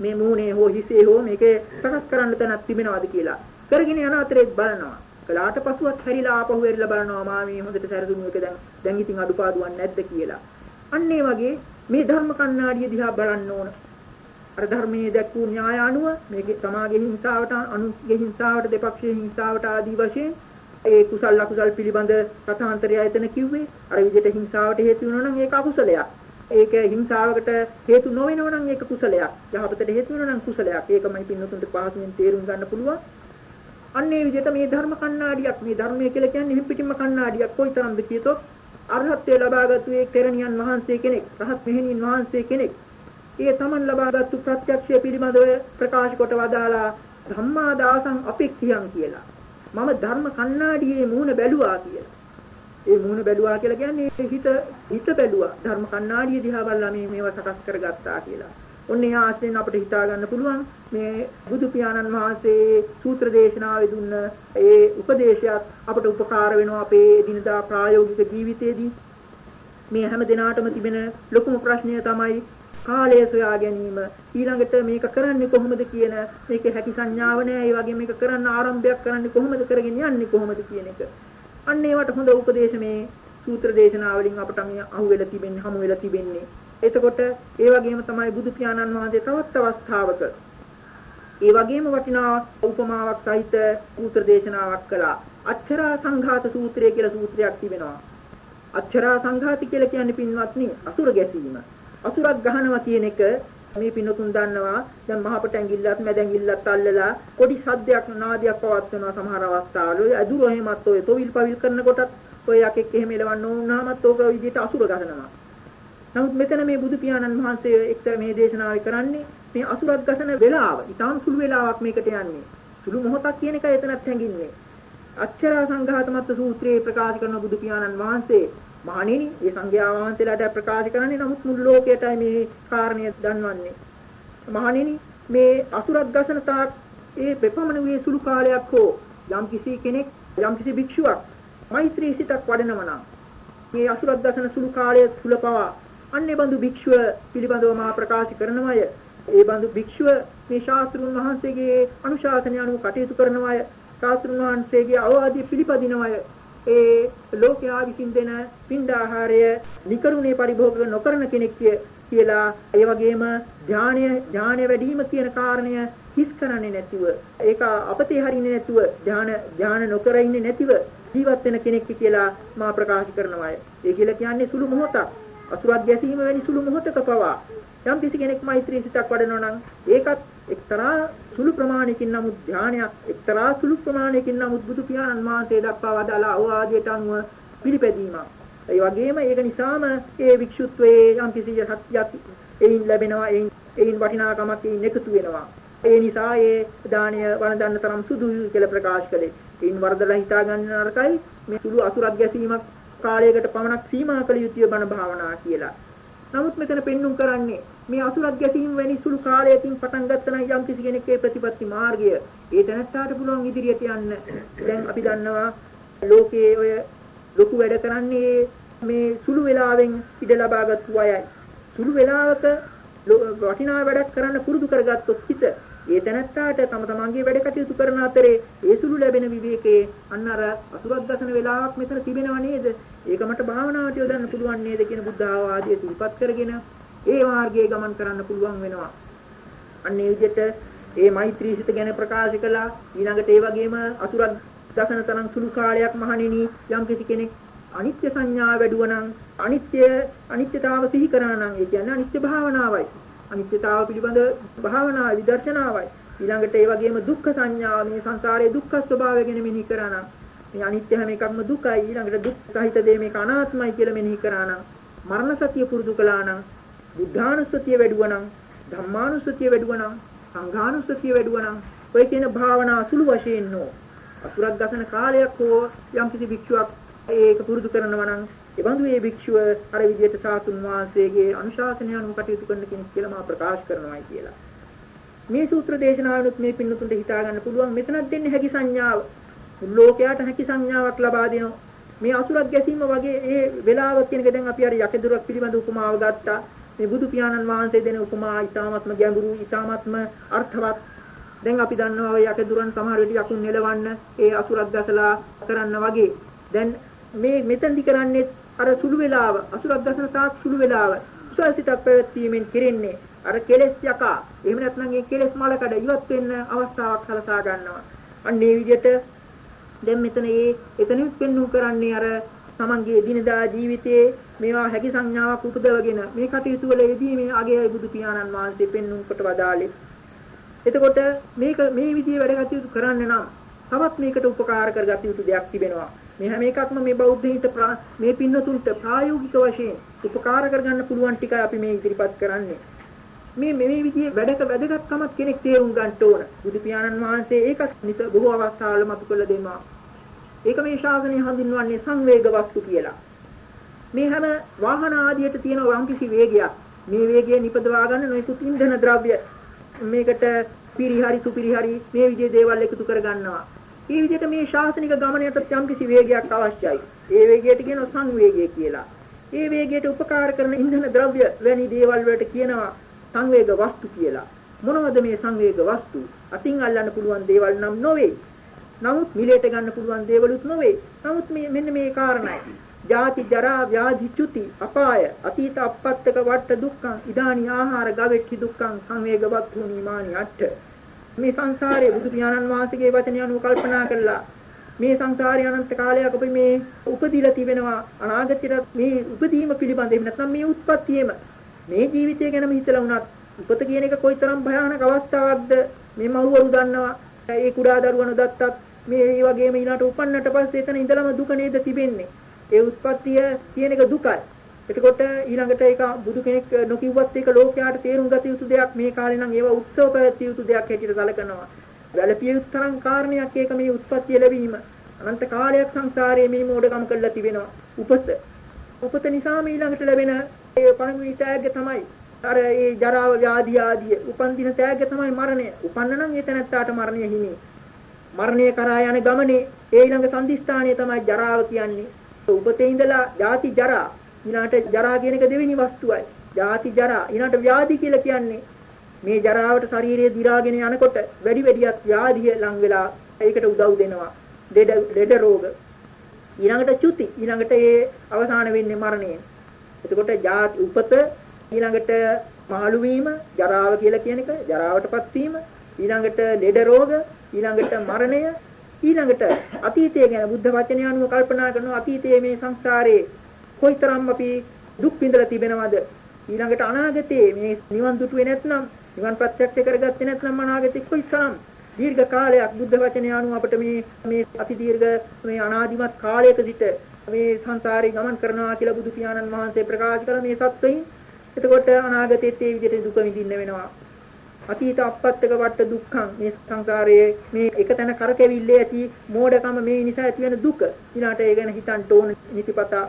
මේ මුහුණේ හෝ හිසේ හෝ මේකේ සකස් කරන්න තැනක් තිබෙනවද කියලා. කරගෙන යන අතරේ බලනවා. කලාට පසුවත් හැරිලා ආපහු වෙරිලා බලනවා මා මේ හොඳට සැරදුණු එක දැන් දැන් ඉතින් අඩුපාඩුවක් නැද්ද කියලා. අන්න වගේ මේ ධර්ම කණ්ණාඩිය දිහා බලන්න ඕන. අර ධර්මයේ දැක්වූ න්‍යාය අනුව මේකේ සමාගයේ හිංසාවට අනුගේ හිංසාවට දෙපක්ෂයේ හිංසාවට ආදී වශයෙන් ඒ කුසල අකුසල් පිළිබඳ කථාන්තරය එතන කිව්වේ අර විදිහට හිංසාවට හේතු වෙනවා නම් ඒක අකුසලයක්. ඒක හිංසාවකට හේතු නොවෙනවා නම් ඒක කුසලයක්. යහපතට හේතු වෙනවා නම් කුසලයක්. ඒකමයි පින්නතුන්ට පහසුවෙන් තේරුම් ගන්න පුළුවන්. අන්නේ විදිහට මේ ධර්ම කණ්ණාඩියක් මේ ධර්මය කියලා කියන්නේ හිපිටිම කණ්ණාඩියක් කොයිතරම්ද කියතොත් අරහත්ත්වයට ලබාගත් ඒ තෙරණියන් වහන්සේ කෙනෙක්, රහත් මෙහෙණින් වහන්සේ කෙනෙක් ඒ තමන් ලබාගත්තු ප්‍රත්‍යක්ෂය පිළිබඳව ප්‍රකාශ කොට වදාලා ධම්මා දාසං අපෙක්ඛියං කියලා. මම ධර්ම කණ්ණාඩියේ මූණ බැලුවා කියලා. ඒ මූණ බැලුවා කියලා කියන්නේ හිත හිත බැලුවා. ධර්ම කණ්ණාඩිය දිහා බලලා මේ මේවා සකස් කරගත්තා කියලා. ඔන්න ඒ ආශ්‍රයෙන් අපිට හිතා ගන්න පුළුවන්. මේ බුදු පියාණන් වහන්සේ සූත්‍ර දේශනාවේ දුන්න ඒ උපදේශයත් අපට උපකාර වෙනවා අපේ දිනදා ප්‍රායෝගික ජීවිතයේදී. මේ හැම දිනාටම තිබෙන ලොකුම ප්‍රශ්නය තමයි කාලය සොයා ගැනීම. ඊළඟට මේක කරන්නේ කොහොමද කියන මේකේ හැකි සංඥාව නෑ. ඒ වගේ මේක කරන්න ආරම්භයක් කරන්නේ කොහොමද කරගෙන යන්නේ කොහොමද කියන එක. අන්න ඒවට හොඳ උපදේශ මේ සූත්‍ර දේශනාවලින් අපට මේ අහුවෙලා තිබෙන්නේ හමු වෙලා තිබෙන්නේ. එතකොට ඒ වගේම තමයි බුදු පියාණන් වහන්සේ තවත් අවස්ථාවක ඒ වගේම වටිනා උපමාවක් සහිත සූත්‍ර දේශනාවක් කළා. අච්චරා සංඝාත සූත්‍රය කියලා සූත්‍රයක් තිබෙනවා. අච්චරා සංඝාති කියලා කියන්නේ පින්වත්නි අසුර ගැසීම. අසුරක් ගහනවා කියන එක මේ පින්නතුන් දන්නවා. දැන් මහපට ඇඟිල්ලත් මැද ඇඟිල්ලත් අල්ලලා පොඩි සද්දයක් නාදයක් පවත්වනවා සමහර අවස්ථාවල. ඔය අදුර එහෙමත් ඔය තොවිල් පවිල් කරනකොටත් ඔය යකෙක් එහෙම එලවන්න ඕනමත් ඕක විදිහට අසුර ගහනවා. නමුත් මෙතන මේ බුදු පියාණන් වහන්සේ එක්ක මේ දේශනාවේ කරන්නේ මේ අසුරක් ගසන වෙලාව. ඊටාම් සුළු වෙලාවක් මේකට යන්නේ. සුළු මොහොතක් කියන එකයි එතනත් හැඟින්නේ. අච්චරා සංඝාතමත් සූත්‍රයේ ප්‍රකාශ කරන බුදු පියාණන් වහන්සේ මහණෙනි මේ සංඝයා වහන්සේලාට ප්‍රකාශ කරන්නේ නමුත් මුළු ලෝකයටයි මේ කාරණය දන්වන්නේ. මහණෙනි මේ අසුරක් ගසන තාක් ඒ ප්‍රපමණ වූ සුළු කාලයක් හෝ යම් කිසි කෙනෙක් යම් කිසි භික්ෂුවක් මෛත්‍රී සිතක් වඩනවා නම් මේ අසුරක් ගසන සුළු කාලය තුල පවා අන්නේ බඳු භික්ෂුව පිළිබඳව මා ප්‍රකාශ කරනවාය. ඒ බඳු භික්ෂුව මේ ශාස්ත්‍රුන් වහන්සේගේ අනුශාසනය අනුව කටයුතු කරනවාය. ශාස්ත්‍රුන් වහන්සේගේ අවවාදී පිළිපදිනවාය. ඒ ලෝකයා විසින් දෙන පින්ඩාහාරය නිකරුණේ පරිභෝග නොකරන කෙනෙක් කියලා ඒ වගේම ඥානය ඥානය වැඩිම කියන කාරණය හිස් කරන්නේ නැතිව ඒක අපතේ හරින්නේ නැතුව ඥාන ඥාන නොකර ඉන්නේ නැතිව ජීවත් වෙන කෙනෙක් කියලා මා ප්‍රකාශ කරනවා. ඒ කියලා කියන්නේ සුළු මොහොතක්. අසුරක් ගැසීම වැනි සුළු මොහොතක පවා යම් කිසි කෙනෙක් මෛත්‍රී සිතක් වඩනවා නම් ඒකත් එක්තරා සුළු ප්‍රමාණයකින් නමුත් ධානයක් එක්තරා සුළු ප්‍රමාණයකින් නමුත් බුදු පියාණන් වහන්සේ දක්වා වදාලා අවවාදයට අනුව පිළිපැදීමක්. ඒ වගේම ඒක නිසාම ඒ වික්ෂුත්වයේ යම් කිසි සත්‍යයක් එයින් ලැබෙනවා එයින් එයින් වටිනාකමක් එයින් එකතු වෙනවා. ඒ නිසා ඒ දානය වළඳන්න තරම් සුදුයි කියලා ප්‍රකාශ කළේ. එයින් වරදලා හිතා ගන්න නරකයි මේ සුළු අසුරක් ගැසීමක් කාලයකට පමණක් සීමා කළ යුතුය බණ භාවනා කියලා. නමුත් මෙතන පෙන්눔 කරන්නේ මේ අසුරක් ගැසීම වැනි සුළු කාලයකින් පටන් ගත්තනම් යම් කිසි කෙනෙක්ගේ ප්‍රතිපත්ති මාර්ගය ඒ තැනට පුළුවන් ඉදිරියට යන්න. දැන් අපි දන්නවා ලෝකයේ ඔය ලොකු වැඩ කරන්නේ මේ සුළු වෙලාවෙන් ඉඩ ලබාගත්තු අයයි. සුළු වෙලාවක වටිනා වැඩක් කරන්න පුරුදු කරගත්තොත් හිත ඒ තැනත්තාට තම තමන්ගේ වැඩ කටයුතු කරන අතරේ ඒ සුළු ලැබෙන විවේකයේ අන්න අර අසුරක් දසන වෙලාවක් මෙතන තිබෙනව නේද? ඒක මට භාවනාවට යොදන්න පුළුවන් නේද කියන බුද්ධ ආවාදය සිහිපත් කරගෙන ඒ මාර්ගයේ ගමන් කරන්න පුළුවන් වෙනවා. අන්න ඒ විදිහට ඒ මෛත්‍රී සිත ගැන ප්‍රකාශ කළා. ඊළඟට ඒ වගේම අසුරක් දසන තරම් සුළු කාලයක් මහණෙනි යම් කිසි කෙනෙක් අනිත්‍ය සංඥා වැඩුවනම් අනිත්‍ය අනිත්‍යතාව සිහි කරා නම් ඒ කියන්නේ අනිත්‍ය භාවනාවයි. අනිත්‍යතාව පිළිබඳ භාවනා විදර්ශනාවයි. ඊළඟට ඒ වගේම දුක්ඛ සංඥාව මේ සංසාරයේ දුක්ඛ ස්වභාවය ගැන මෙනෙහි කරා නම් මේ අනිත්‍ය හැම එකක්ම දුකයි. ඊළඟට දුක් සහිත දේ මේක අනාත්මයි කියලා මෙනෙහි කරා නම් මරණ සතිය පුරුදු කළා නම් බුද්ධානුස්සතිය වැඩුවා නම් ධම්මානුස්සතිය වැඩුවා නම් සංඝානුස්සතිය වැඩුවා නම් ඔය කියන භාවනා සුළු වශයෙන් නෝ අසුරක් ගසන කාලයක් හෝ යම්කිසි භික්ෂුවක් ඒක පුරුදු කරනවා නම් ඒ බඳු මේ භික්ෂුව අර විදිහට සාතුන් වහන්සේගේ අනුශාසනය අනුව කටයුතු කරන කෙනෙක් කියලා මා ප්‍රකාශ කරනවායි කියලා. මේ සූත්‍ර දේශනාවනුත් මේ පින්නතුන්ට හිතා ගන්න පුළුවන් මෙතනක් දෙන්නේ හැකි සංඥාව. ලෝකයට හැකි සංඥාවක් ලබා දෙනවා. මේ අසුරක් ගැසීම වගේ ඒ වෙලාවක් කියන එක දැන් අපි අර යකදුරක් පිළිබඳ උපමාව ගත්තා. මේ බුදු පියාණන් වහන්සේ දෙන උපමා ඊ타ත්ම ගැඹුරු ඊ타ත්ම අර්ථවත්. දැන් අපි දන්නවා ඔය යකදුරන් සමහර වෙලට යකුන් නෙලවන්න ඒ අසුරක් ගැසලා කරන්න වගේ. දැන් මේ මෙතනදි කරන්නේ අර සුළු වේලාව අසුරක් දසන තාක් සුළු වේලාව. සුවසිතක් පැවැත්වීමෙන් කෙරෙන්නේ අර කෙලෙස් යකා. එහෙම නැත්නම් ඒ කෙලෙස් මලකඩ ඉවත් වෙන්න අවස්ථාවක් සලසා ගන්නවා. අන්න ඒ විදිහට දැන් මෙතන ඒ එතනින් පෙන්වු කරන්නේ අර තමන්ගේ දිනදා ජීවිතයේ මේවා හැකි සංඥාවක් උපදවගෙන මේ කටයුතු වල යෙදීමේ අගයයි බුදු පියාණන් වහන්සේ පෙන්වුම් කොට වදාළේ. එතකොට මේක මේ විදිහේ වැඩ කටයුතු කරන්න නම් තවත් මේකට උපකාර කරගත යුතු දෙයක් තිබෙනවා. මේ හැම එකක්ම මේ බෞද්ධයින්ට මේ පින්නතුන්ට ප්‍රායෝගික වශයෙන් උපකාර කරගන්න පුළුවන් ටිකයි අපි මේ ඉදිරිපත් කරන්නේ. මේ මේ විදිහේ වැඩක වැදගත්කමක් කෙනෙක් තේරුම් ගන්න ඕන. බුදු පියාණන් වහන්සේ ඒක නිත බොහෝ අවස්ථාවල මතු කළ දෙනවා. ඒක මේ ශාසනය හඳුන්වන්නේ සංවේග වස්තු කියලා. මේ හැම වාහන ආදියට තියෙන යම්කිසි වේගයක්. මේ වේගය නිපදවා ගන්න නොයෙකුත් ඉන්ධන ද්‍රව්‍ය මේකට පිරිහරි සුපිරිහරි මේ විදිහේ දේවල් එකතු කර ගන්නවා. මේ විදිහට මේ ශාසනික ගමනයට යම්කිසි වේගයක් අවශ්‍යයි. ඒ වේගයට කියනවා සංවේගය කියලා. ඒ වේගයට උපකාර කරන ඉන්ධන ද්‍රව්‍ය වැනි දේවල් වලට කියනවා සංවේග වස්තු කියලා. මොනවද මේ සංවේග වස්තු? අතින් අල්ලන්න පුළුවන් දේවල් නම් නොවේ. නමුත් මිලයට ගන්න පුළුවන් දේවලුත් නොවේ. නමුත් මේ මෙන්න මේ කාරණයි. ජාති ජරා ව්‍යාධි චුති අපාය අතීත අපත්තක වට දුක්ඛං ඉදානි ආහාර ගවෙච්චි දුක්ඛං සංවේගවත් වූනිමානි අට්ඨ මේ සංසාරයේ බුදු පියාණන් වහන්සේගේ වචනය අනුව කල්පනා කළා. මේ සංසාරයේ අනන්ත කාලයක් අපි මේ උපදීලා තිබෙනවා. අනාගතයට මේ උපදීම පිළිබඳ එහෙම නැත්නම් මේ උත්පත්තියම මේ ජීවිතය ගැනම හිතලා වුණත් උපත කියන එක කොයිතරම් භයානක අවස්ථාවක්ද මේ මව්වරු දන්නවා. ඒ කුඩා දරුවන දත්තත් මේ ඒ වගේම ඊළාට උපන්නට පස්සේ එතන ඉඳලම දුක නේද තිබෙන්නේ. ඒ උත්පත්තිය කියන එක දුකයි. එතකොට ඊළඟට ඒක බුදු කෙනෙක් නොකියුවත් ඒක ලෝකයාට තේරුම් ගත යුතු දෙයක් මේ කාලේ නම් ඒවා උත්සව පැවැත්විය යුතු දෙයක් හැටියට සැලකනවා. වැළපිය යුතු තරම් කාරණයක් ඒක මේ උත්පත්ති ලැබීම. අනන්ත කාලයක් සංසාරයේ මේ මෝඩකම් කළා තිබෙනවා. උපත. උපත නිසා ඊළඟට ලැබෙන ඒ පළමුවි තෑග්ග තමයි අර ඒ ජරාව ව්‍යාධි ආදී උපන් දින තෑග්ග තමයි මරණය. උපන්න නම් ඒ තැනත්තාට මරණය හිමි. මරණය කරා යන ගමනේ ඒ ඊළඟ සම්දිස්ථානය තමයි ජරාව කියන්නේ. උපතේ ඉඳලා ජාති ජරා ඊළාට ජරා කියන එක දෙවෙනි වස්තුවයි. ජාති ජරා ඊළාට ව්‍යාධි කියලා කියන්නේ මේ ජරාවට ශරීරය දි รา ගෙන යනකොට වැඩි වැඩියක් ව්‍යාධිය ලං වෙලා ඒකට උදව් දෙනවා. ලෙඩ ලෙඩ රෝග ඊළඟට චුති ඊළඟට ඒ අවසාන වෙන්නේ මරණයෙන්. එතකොට ජාති උපත ඊළඟට මහලු වීම ජරාව කියලා කියන එක ජරාවටපත් වීම ඊළඟට ලෙඩ රෝග ඊළඟට මරණය ඊළඟට අතීතය ගැන බුද්ධ වචනය අනුව කල්පනා කරනවා අතීතයේ මේ සංසාරේ කොයිතරම් අපි දුක් විඳලා තිබෙනවද? ඊළඟට අනාගතයේ මේ නිවන් දුටුවේ නැත්නම් නිවන් ප්‍රත්‍යක්ෂ කරගත්තේ නැත්නම් අනාගතේ කොයිතරම් දීර්ඝ කාලයක් බුද්ධ වචනය අනුව අපිට මේ මේ අති දීර්ඝ මේ අනාදිමත් කාලයක සිට මේ සංසාරේ ගමන් කරනවා කියලා බුදු පියාණන් වහන්සේ ප්‍රකාශ කළ මේ සත්‍යයෙන් එතකොට අනාගතයේත් මේ විදිහට දුක විඳින්න වෙනවා. අතීත අපත්තක වට දුක්ඛං. මේ සංසාරයේ මේ එකතැන කරකැවිල්ලේ ඇති මෝඩකම මේ නිසා ඇති වෙන දුක. ඊළාට ඒ ගැන හිතන්න ඕන නිතිපතා.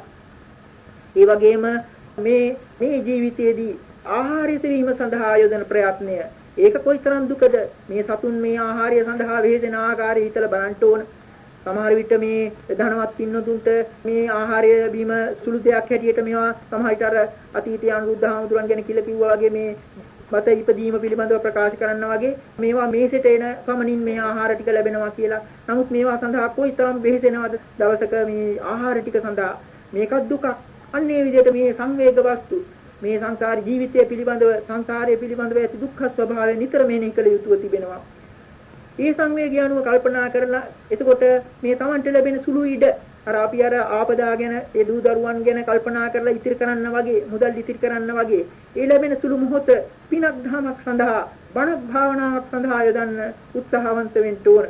ඒ වගේම මේ මේ ජීවිතයේදී ආහාරය සෙවීම සඳහා යොදන ප්‍රයත්නය ඒක කොයිතරම් දුකද මේ සතුන් මේ ආහාරය සඳහා වේදෙන ආකාරය හිතලා බලන්න ඕන සමහර විට මේ ධනවත් පින්නතුන්ට මේ ආහාරය බීම සුළු දෙයක් හැටියට මේවා සමහර විට අර අතීතයේ අනුරුද්ධහාමුදුරන් ගැන කියලා කිව්වා වගේ මේ මත ඉපදීම පිළිබඳව ප්‍රකාශ කරනවා වගේ මේවා මේසෙට එන පමණින් මේ ආහාර ටික ලැබෙනවා කියලා. නමුත් මේවා සඳහා කොයිතරම් වෙහෙසෙනවද දවසක මේ ආහාර ටික සඳහා මේකත් දුකක්. අන්නේ විදිහට මේ සංවේග වස්තු මේ සංසාර ජීවිතය පිළිබඳව සංසාරය පිළිබඳව ඇති දුක්ඛ ස්වභාවය නිතර මෙනෙහි කළ යුතුව තිබෙනවා. ඒ සංවේගය අනුව කල්පනා කරලා එතකොට මේ Tamanට ලැබෙන සුළු ඉඩ අර අපි අර ආපදා ගැන ඒ දූ දරුවන් ගැන කල්පනා කරලා ඉතිරි කරන්න වගේ මුදල් ඉතිරි කරන්න වගේ ඒ ලැබෙන සුළු මොහොත පිනක් ධමයක් සඳහා බණ භාවනාවක් සඳහා යොදන්න උත්සාහවන්ත වෙන්න ඕන.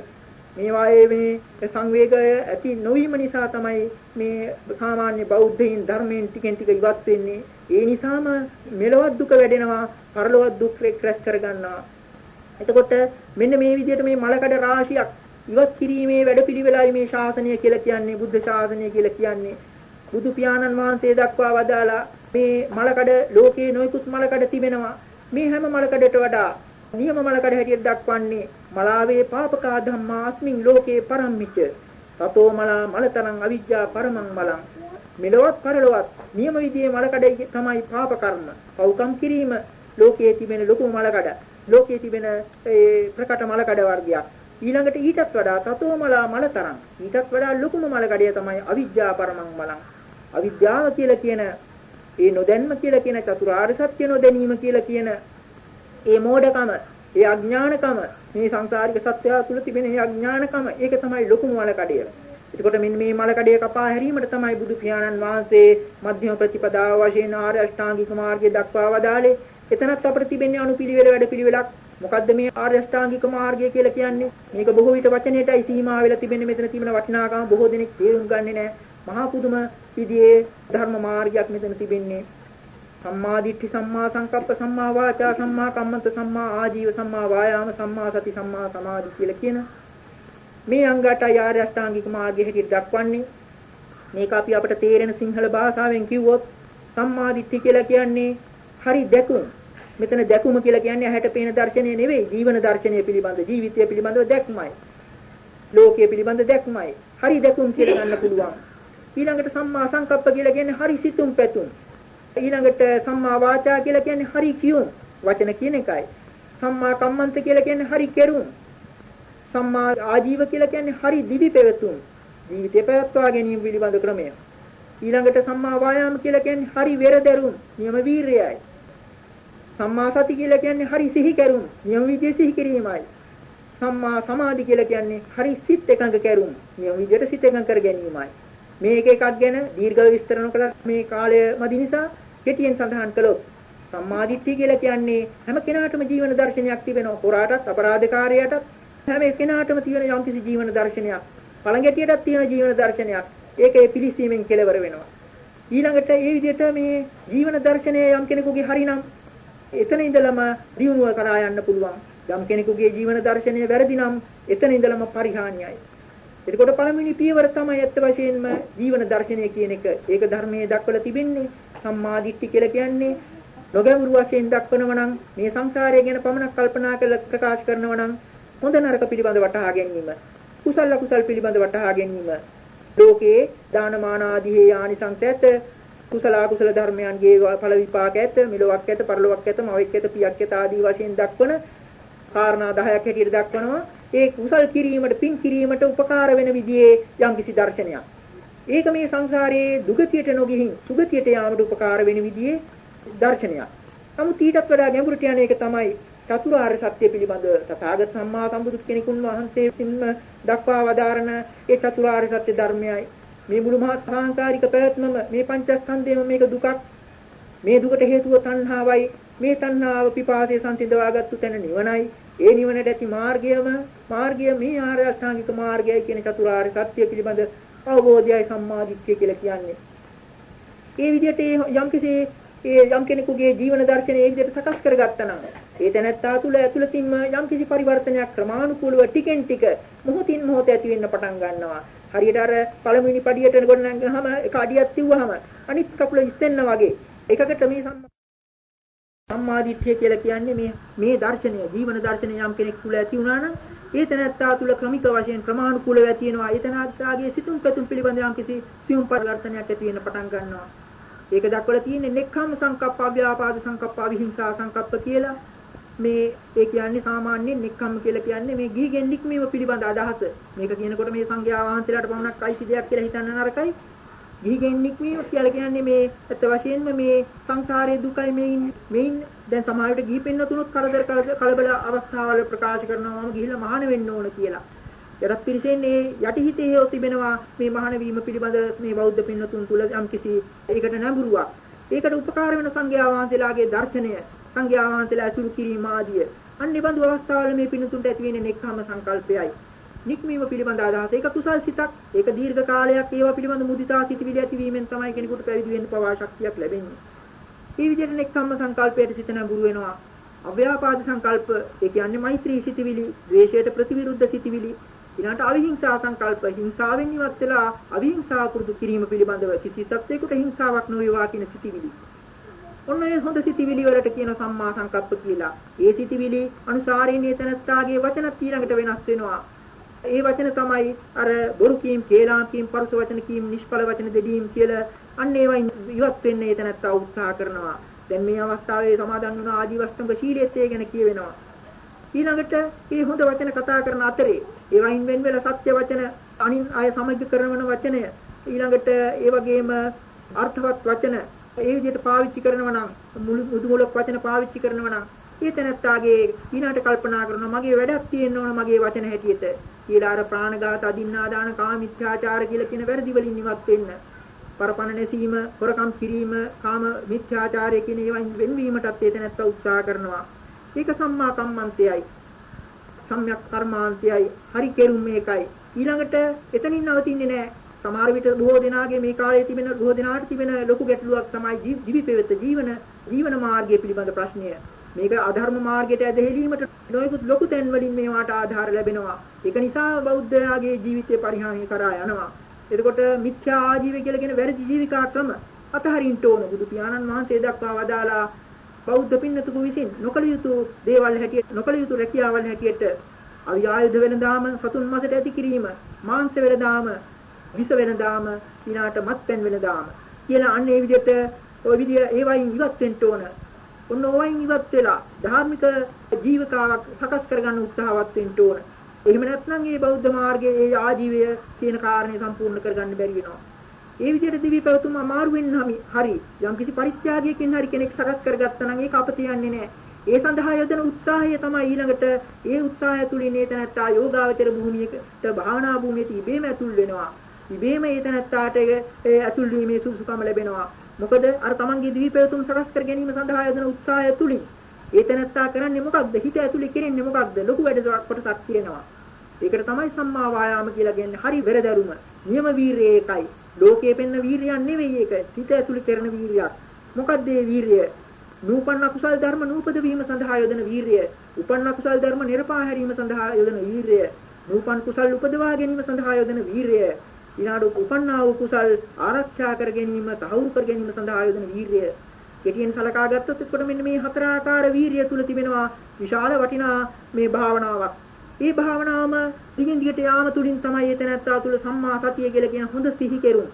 මේවායේ මේ සංවේගය ඇති නොවීම නිසා තමයි මේ සාමාන්‍ය බෞද්ධයින් ධර්මයෙන් ටිකෙන් ටික ඉවත් වෙන්නේ. ඒ නිසාම මෙලොවත් දුක වැඩෙනවා, පරලොවත් දුක් රැස් කරගන්නවා. එතකොට මෙන්න මේ විදිහට මේ මලකඩ රාශියක් ඉවත් කිරීමේ වැඩපිළිවෙලයි මේ ශාසනය කියලා කියන්නේ බුද්ධ ශාසනය කියලා කියන්නේ බුදු පියාණන් වහන්සේ දක්වා වදාලා මේ මලකඩ ලෝකේ නොයෙකුත් මලකඩ තිබෙනවා මේ හැම මලකඩට වඩා නියම මලකඩ හැටියට දක්වන්නේ මලාවේ පාපකා ධම්මා අස්මින් ලෝකේ පරම්මිච තතෝ මලා මලතරං අවිජ්ජා පරමං මලං. මෙලොවත් පරලොවත් නියම විදියේ මලකඩ තමයි පාප කර්ම. පව්කම් කිරීම ලෝකයේ තිබෙන ලොකුම මලකඩ. ලෝකයේ තිබෙන ඒ ප්‍රකට මලකඩ වර්ගයක්. ඊළඟට ඊටත් වඩා තතෝමලා මලතරම් ඊටත් වඩා ලොකුම මලකඩිය තමයි අවිජ්ජා පරමං මලං. අවිද්‍යාව කියලා කියන ඒ නොදැන්ම කියලා කියන චතුරාර්ය සත්‍ය නොදැනීම කියලා කියන ඒ මෝඩකම ඒ අඥානකම මේ සංසාරික සත්‍යය තුල තිබෙන ඒ අඥානකම ඒක තමයි ලොකුම මලකඩිය එතකොට මෙන්න මේ මලකඩිය කපා හැරීමට තමයි බුදු පියාණන් වහන්සේ මධ්‍යම ප්‍රතිපදාව වශයෙන් ආර්ය අෂ්ටාංගික මාර්ගය දක්වා වදාළේ එතනත් අපිට තිබෙන්නේ අනුපිළිවෙල වැඩපිළිවෙලක් මොකද්ද මේ ආර්ය අෂ්ටාංගික මාර්ගය කියලා කියන්නේ? මේක බොහෝ විට වචනයටයි සීමා වෙලා තිබෙන්නේ මෙතන තිබෙන වටිනාකම බොහෝ දෙනෙක් තේරුම් ගන්නේ නැහැ. මහා පුදුම විදියේ ධර්ම මාර්ගයක් මෙතන තිබෙන්නේ. සම්මා දිට්ඨි සම්මා සංකප්ප සම්මා වාචා සම්මා කම්මන්ත සම්මා ආජීව සම්මා වායාම සම්මා සති සම්මා සමාධි කියලා කියන මේ අංගට ආර්ය අෂ්ටාංගික මාර්ගය හැටියට දක්වන්නේ මේක අපි අපට තේරෙන සිංහල භාෂාවෙන් කිව්වොත් සම්මා දිට්ඨි කියලා කියන්නේ හරි දැකුම් මෙතන දැකුම කියලා කියන්නේ ඇහැට පේන දර්ශනය නෙවෙයි ජීවන දර්ශනය පිළිබඳ ජීවිතය පිළිබඳව දැක්මයි. ලෝකය පිළිබඳ දැක්මයි. හරි දැකුම් කියලා ගන්න පුළුවන්. ඊළඟට සම්මා සංකප්ප කියලා කියන්නේ හරි සිතුම් පැතුම්. ඊළඟට සම්මා වාචා කියලා කියන්නේ හරි කියුම් වචන කියන එකයි. සම්මා කම්මන්ත කියලා කියන්නේ හරි කෙරුම්. සම්මා ආජීව කියලා කියන්නේ හරි දිවි පෙවතුම්. ජීවිතය පැවැත්වා ගැනීම පිළිබඳ ක්‍රමය. ඊළඟට සම්මා වායාම කියලා කියන්නේ හරි වෙරදරුම් නියම වීරයයි. සම්මා සති කියලා කියන්නේ හරි සිහි කරුම් නියම විදිහේ සිහි කිරීමයි. සම්මා සමාධි කියලා කියන්නේ හරි සිත් එකඟ කරුම් නියම විදිහට සිත් එකඟ කර ගැනීමයි. මේක එකක් ගැන දීර්ඝව විස්තර නොකළ මේ කාලය මදි නිසා කෙටියෙන් සඳහන් කළොත් සම්මාදිට්ඨිය කියලා කියන්නේ හැම කෙනාටම ජීවන දර්ශනයක් තිබෙනවා. හොරාටත් අපරාධකාරයටත් හැම කෙනාටම තියෙන යම්කිසි ජීවන දර්ශනයක්. පළඟැටියටත් තියෙන ජීවන දර්ශනයක්. ඒකේ පිළිසීමෙන් කෙලවර වෙනවා. ඊළඟට ඒ විදිහට මේ ජීවන දර්ශනය යම් කෙනෙකුගේ හරිනම් එතන ඉඳලම දියුණුව කරා යන්න පුළුවන්. යම් කෙනෙකුගේ ජීවන දර්ශනය වැරදි නම් එතන ඉඳලම පරිහානියයි. එතකොට පළවෙනි පියවර තමයි ඇත්ත වශයෙන්ම ජීවන දර්ශනය කියන එක. ඒක ධර්මයේ දක්වලා තිබෙන්නේ සම්මා දිට්ඨි කියලා කියන්නේ නොගැඹුරු වශයෙන් දක්වනව නම් මේ සංසාරය ගැන පමණක් කල්පනා කරලා ප්‍රකාශ කරනව නම් හොඳ නරක පිළිබඳ වටහා ගැනීම කුසල කුසල් පිළිබඳ වටහා ගැනීම ලෝකේ දානමාන ආදී ආනිසංස ඇත කුසල අකුසල ධර්මයන්ගේ ඵල විපාක ඇත මිලොවක් ඇත පරලොවක් ඇත මවෙක් ඇත පියක් ඇත ආදී වශයෙන් දක්වන කාරණා 10ක් හැටියට දක්වනවා ඒ කුසල් කිරීමට පින් කිරීමට උපකාර වෙන විදිහේ යම්කිසි දර්ශනයක්. ඒක මේ සංසාරයේ දුගතියට නොගිහින් සුගතියට යාමට උපකාර වෙන විදිහේ දර්ශනයක්. නමුත් ඊටත් වඩා ගැඹුරට යන එක තමයි චතුරාර්ය සත්‍ය පිළිබඳ තථාගත සම්මා සම්බුදු කෙනෙකුන් වහන්සේ විසින්ම දක්වා වදාරන ඒ චතුරාර්ය සත්‍ය ධර්මයයි මේ මුළු මහත් සාංකාරික ප්‍රයත්නම මේ පංචස්කන්ධයම මේක දුකක් මේ දුකට හේතුව තණ්හාවයි මේ තණ්හාව පිපාසය සංසිඳවාගත්තු තැන නිවනයි ඒ නිවනට ඇති මාර්ගයම මාර්ගය මේ ආර්ය අෂ්ටාංගික මාර්ගයයි කියන චතුරාර්ය සත්‍ය පිළිබඳ අවබෝධයයි සම්මාදිට්ඨිය කියලා කියන්නේ. ඒ විදිහට යම්කිසි ඒ යම් කෙනෙකුගේ ජීවන දර්ශනය ඒ විදිහට සකස් කරගත්තා නම් ඒ තැනැත්තා තුළ ඇතුළතින්ම යම්කිසි පරිවර්තනයක් ක්‍රමානුකූලව ටිකෙන් ටික මොහොතින් මොහොත ඇති වෙන්න පටන් ගන්නවා. හරියට අර පළමුවෙනි පඩියට ගොඩනගහම එක අඩියක් තියුවාම අනිත් කකුල ඉස්සෙන්න වගේ එකකට මේ සම්මාදිට්ඨිය කියලා කියන්නේ මේ මේ දර්ශනය ජීවන දර්ශනය යම් කෙනෙක් තුළ ඇති වුණා නම් ඒ තැනත්තා තුළ ක්‍රමික වශයෙන් ක්‍රමානුකූලව ඇති වෙනවා. ඒ තැනත්තාගේ සිතුම් පැතුම් පිළිබඳ යම් කිසි සියුම් පරිවර්තනයක් ඇති වෙන්න පටන් ගන්නවා. ඒක දක්වලා තියෙන්නේ නෙක්ඛම් සංකප්ප, අව්‍යාපාද සංකප්ප, විහිංසා සංකප්ප කියලා. මේ ඒ කියන්නේ සාමාන්‍ය නෙක්ඛම් කියලා කියන්නේ මේ ගිහිගෙන් නික්මීම පිළිබඳ අදහස. මේක කියනකොට මේ සංඝයා වහන්සේලාට පමණක් අයිති දෙයක් කියලා හිතන්න නරකයි. ගිහිගෙන් නික්මීම කියලා කියන්නේ මේ ඇත්ත වශයෙන්ම මේ සංසාරයේ දුකයි මේ මේ දැන් සමාජයට ගිහි පෙන්නතුනොත් කරදර කලබල අවස්ථාවල ප්‍රකාශ කරනවා මම ගිහිල්ලා මහාන වෙන්න ඕන කියලා. යටත් පිරිසෙන් මේ යටිහිතේ හේතු තිබෙනවා මේ මහාන වීම පිළිබඳ මේ බෞද්ධ පින්නතුන් තුල යම්කිසි ඒකට නැඹුරුවක්. ඒකට උපකාර වෙන සංඝයා වහන්සේලාගේ දර්ශනය සංඝයා වහන්සේලා ඇසුරු කිරීම ආදිය. අන්නේ බඳු අවස්ථාවල මේ පින්නතුන්ට ඇති වෙන්නේ නෙක්ඛම සංකල්පයයි. නික්මීම පිළිබඳ අදහස. ඒක කුසල් සිතක්. ඒක දීර්ඝ කාලයක් ඒවා පිළිබඳ මුදිතා සිටිවිලි ඇතිවීමෙන් තමයි කෙනෙකුට පැවිදි වෙන්න පවා ශක්තියක් ලැබෙන්නේ. මේ විදිහට නෙක්ඛම්ම සංකල්පයට සිත නැඹුරු වෙනවා. අව්‍යාපාද සංකල්ප ඒ කියන්නේ මෛත්‍රී සිටිවිලි, ද්වේෂයට ප්‍රතිවිරුද්ධ සිටිවිලි, ඊළඟට අවිහිංසා සංකල්ප හිංසාවෙන් ඉවත් වෙලා අවිහිංසා පුරුදු කිරීම පිළිබඳව කිසි සත්‍යයකට හිංසාවක් නොවේවා කියන සිටිවිලි. ඔන්න ඒ හොඳ සිටිවිලි වලට කියන සම්මා සංකප්ප කියලා. ඒ සිටිවිලි අනුසාරයෙන් ඒ තනත්තාගේ වචන ඊළඟට වෙනස් වෙනවා. ඒ වචන තමයි අර බොරු කීම්, කේලාම් කීම්, පරුස වචන කීම්, නිෂ්ඵල වචන දෙදීම් කියලා අන්න ඒවා ඉවත් වෙන්න ඒ තැනත්තා උත්සාහ කරනවා. දැන් මේ අවස්ථාවේ සමාදන් වුණ ආදිවස්තංග ශීලයේ ගැන කියවෙනවා. ඊළඟට මේ හොඳ වචන කතා කරන අතරේ ඒවයින් වෙන වෙල සත්‍ය වචන අනින් අය සමග කරන වචනය ඊළඟට ඒ වගේම අර්ථවත් වචන ඒ විදිහට පාවිච්චි කරනවා නම් මුළු මුදුමුලක් වචන පාවිච්චි කරනවා නම් ඒ තැනත්තාගේ ඊළඟට කල්පනා කරනවා මගේ වැඩක් තියෙන්න ඕන මගේ වචන හැටියට. කියලා අර ප්‍රාණඝාත අදින්නාදාන කාමිත්‍යාචාර කියලා කියන වැරදි වලින් ඉවත් වෙන්න. පරපණ නැසීම හොරකම් කිරීම කාම මිත්‍යාචාරය කියන ඒවායින් වෙන්වීමටත් ඒ තැනත්තා උත්සාහ කරනවා. ඒක සම්මා කම්මන්තයයි. සම්‍යක් කර්මාන්තයයි. හරි කෙරුම් මේකයි. ඊළඟට එතනින් නවතින්නේ නැහැ සමහර විට බොහෝ දෙනාගේ මේ කාලේ තිබෙන බොහෝ දෙනාට තිබෙන ලොකු ගැටලුවක් තමයි ජීවිතේවෙත ජීවන ජීවන මාර්ගය පිළිබඳ ප්‍රශ්නය. මේක අධර්ම මාර්ගයට ඇදහිලීමට නොයෙකුත් ලොකු තැන් වලින් මේවට ආධාර ලැබෙනවා. ඒක නිසා බෞද්ධයාගේ ජීවිතය පරිහානිය කරා යනවා. එතකොට මිත්‍යා ආජීවය කියලා කියන වැරදි ජීවිකා ක්‍රම අතහරින්න ඕන බුදු පියාණන් වහන්සේ දක්වා වදාලා බෞද්ධ පින්නතුකු විසින් නොකල යුතු දේවල් හැටියට නොකල යුතු රැකියාවල් හැටියට අවිආයුධ වෙනදාම සතුන් මසට ඇති කිරීම මාංශ වෙනදාම විස වෙනදාම ඊනාට මත්පැන් වෙනදාම කියලා අන්න ඒ විදිහට ওই විදිහ ඒවයින් ඉවත් වෙන්න ඕන ඔන්න ඕවයින් ඉවත් වෙලා ධාර්මික ජීවිකාවක් සකස් කරගන්න උත්සාහවත් වෙන්න ඕන. එහෙම නැත්නම් මේ බෞද්ධ මාර්ගයේ ඒ ආජීවය කියන කාරණේ සම්පූර්ණ කරගන්න බැරි වෙනවා. ඒ විදිහට දිවි පැවතුම අමාරු වෙන්නම හරි යම් කිසි පරිත්‍යාගයකින් හරි කෙනෙක් සකස් කරගත්තා නම් ඒක අපතියන්නේ නැහැ. ඒ සඳහා යොදන උත්සාහය තමයි ඊළඟට ඒ උත්සාහය තුලින් ඒ තැනත්තා යෝගාවචර භූමියකට භාවනා භූමියට ඉබේම ඇතුල් වෙනවා. ඉබේම ඒ තැනත්තාට ඒ ඇතුල් වීමේ සුසුකම ලැබෙනවා. මොකද අර තමන්ගේ දිවිපෙතුම් සකස් කර ගැනීම සඳහා යොදන උත්සාහය තුලින් ඒ තැනත්තා කරන්නේ මොකක්ද? හිත ඇතුලේ කෙරෙන්නේ මොකක්ද? ලොකු වැඩ කොටසක් තියෙනවා. ඒකට තමයි සම්මා වායාම කියලා කියන්නේ. හරි වෙරදරුම. නියම වීරිය ඒකයි. ලෝකයේ පෙන්න වීරියක් නෙවෙයි ඒක. හිත ඇතුලේ කරන වීරියක්. මොකක්ද ඒ වීරිය? නූපන්න කුසල් ධර්ම නූපද වීම සඳහා යොදන වීරිය. උපන්න කුසල් ධර්ම නිර්පා හැරීම සඳහා යොදන වීරිය. නූපන් කුසල් උපදවා ගැනීම සඳහා යොදන වීරිය. ඊළඟට උපන්නා වූ කුසල් ආරක්ෂා කර ගැනීම, තහවුරු කර ගැනීම සඳහා ආයෝජන වීරිය. කෙටියෙන් සලකා ගත්තොත් එතකොට මෙන්න මේ හතර ආකාර වීරිය තුල තිබෙනවා විශාල වටිනා මේ භාවනාවක්. මේ භාවනාවම දිගින් දිගට යාම තුලින් තමයි එතනත්තා තුල සම්මා සතිය කියලා කියන හොඳ සිහි කෙරුම්.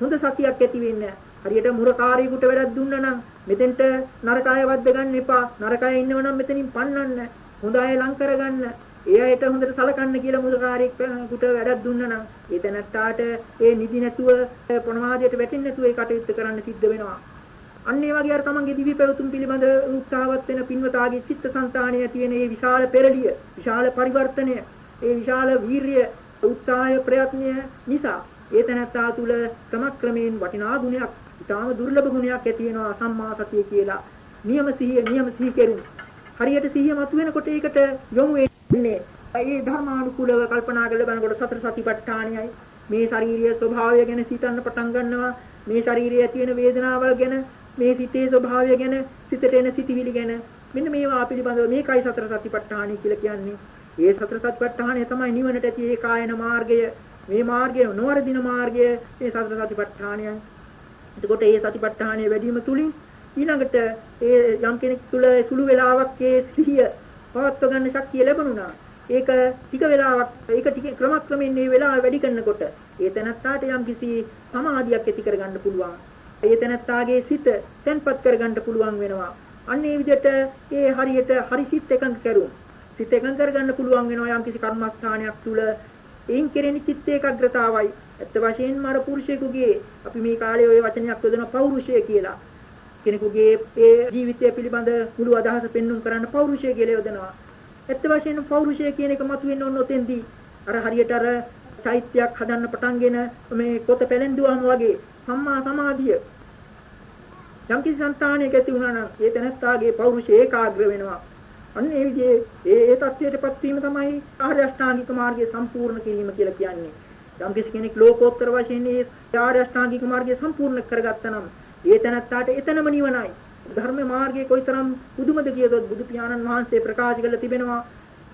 හොඳ සතියක් ඇති වෙන්නේ. හරියට මුරකාරයෙකුට වැඩක් දුන්නා නම් මෙතෙන්ට නරක අය වද්ද ගන්න එපා. නරක අය ඉන්නව නම් මෙතනින් පන්නන්න. හොඳ අය ලං කරගන්න. ඒ අයට හොඳට සලකන්න කියලා මුරකාරයෙකුට වැඩක් දුන්නා නම් ඒ තැනත්තාට ඒ නිදි නැතුව ප්‍රමාදයට වැටෙන්නේ නැතුව ඒ කටයුත්ත කරන්න සිද්ධ වෙනවා. අන්න ඒ වගේ අර තමන්ගේ දිවි පැවතුම් පිළිබඳ උත්සාහවත් වෙන පින්වතාගේ චිත්ත සංතාණය තියෙන මේ විශාල පෙරලිය, විශාල පරිවර්තනය, ඒ විශාල වීරිය, උත්සාහය, ප්‍රයත්නය නිසා ඒ තැනත්තා තුල ක්‍රමක්‍රමයෙන් වටිනා ගුණයක්, ඊටාම දුර්ලභ ගුණයක් ඇති වෙනවා සම්මා සතිය කියලා. නියම සිහිය, නියම සිහි කෙරුම්. හරියට සිහිය මතුවෙනකොට ඒකට යොමු වෙන්නේ. ඒ ධර්මානුකූලව කල්පනා කරලා බලනකොට සතර සතිපට්ඨානයයි මේ ශාරීරික ස්වභාවය ගැන සිතන්න පටන් ගන්නවා. මේ ශාරීරියේ තියෙන වේදනාවල් ගැන, මේ සිතේ ස්වභාවය ගැන, සිතට එන සිතිවිලි ගැන මෙන්න මේවා පිළිබඳව මේකයි සතර සතිපට්ඨානයි කියලා කියන්නේ. ඒ සතර සතිපට්ඨානය තමයි නිවනට ඇති ඒ කායන මාර්ගය මේ මාර්ගය නොවරදින මාර්ගය මේ සතර සතිපට්ඨානයයි. එතකොට මේ සතිපට්ඨානය වැඩිම තුලින් ඊළඟට ඒ යම් කෙනෙක් තුල සුළු වෙලාවක් ඒ සිහිය පවත්ව ගන්න ශක්තිය ලැබුණා. ඒක ටික වෙලාවක් ඒක ටික ක්‍රමක්‍රමයෙන් මේ වෙලාව වැඩි කරනකොට ඒ තැනත්තාට යම් කිසි සමාධියක් ඇති කරගන්න පුළුවන්. ඒ තැනත්තාගේ සිත තැන්පත් කරගන්න පුළුවන් වෙනවා. අන්න ඒ විදිහට ඒ හරියට හරි සිත් එකඟ කරුම්. සිත එකඟ කරගන්න පුළුවන් වෙනවා යම් කිසි කර්මස්ථානයක් තුල එයින් කෙරෙන චිත්ත ඒකාග්‍රතාවයි ඇත්ත වශයෙන්ම අර පුරුෂයෙකුගේ අපි මේ කාලේ ওই වචනයක් යොදන පෞරුෂය කියලා කෙනෙකුගේ ඒ ජීවිතය පිළිබඳ මුළු අදහස පෙන්눔 කරන්න පෞරුෂය කියලා යොදනවා. ඇත්ත වශයෙන්ම පෞරුෂය කියන එක මතුවෙන්න ඕන ඔතෙන්දී අර හරියට අර චෛත්‍යයක් හදන්න පටන්ගෙන මේ පොත පෙළෙන්දුවාම වගේ සම්මා සමාධිය යම්කිසි సంతානයක ඇති වුණා නම් ඒ තනත්තාගේ පෞරුෂය ඒකාග්‍ර වෙනවා. අන්න ඒ විදිහේ ඒ ඒ தත්ත්වයටපත් වීම තමයි ආර්ය අෂ්ටාංගික මාර්ගය සම්පූර්ණ කිරීම කියලා කියන්නේ. යම්කිසි කෙනෙක් ලෝකෝත්තර වශයෙන් ඒ ආර්ය අෂ්ටාංගික මාර්ගය සම්පූර්ණ කරගත්තා නම් ඒ තැනත්තාට එතනම නිවනයි. ධර්ම මාර්ගයේ කොයිතරම් පුදුමද කියතොත් බුදු පියාණන් වහන්සේ ප්‍රකාශ කළ තිබෙනවා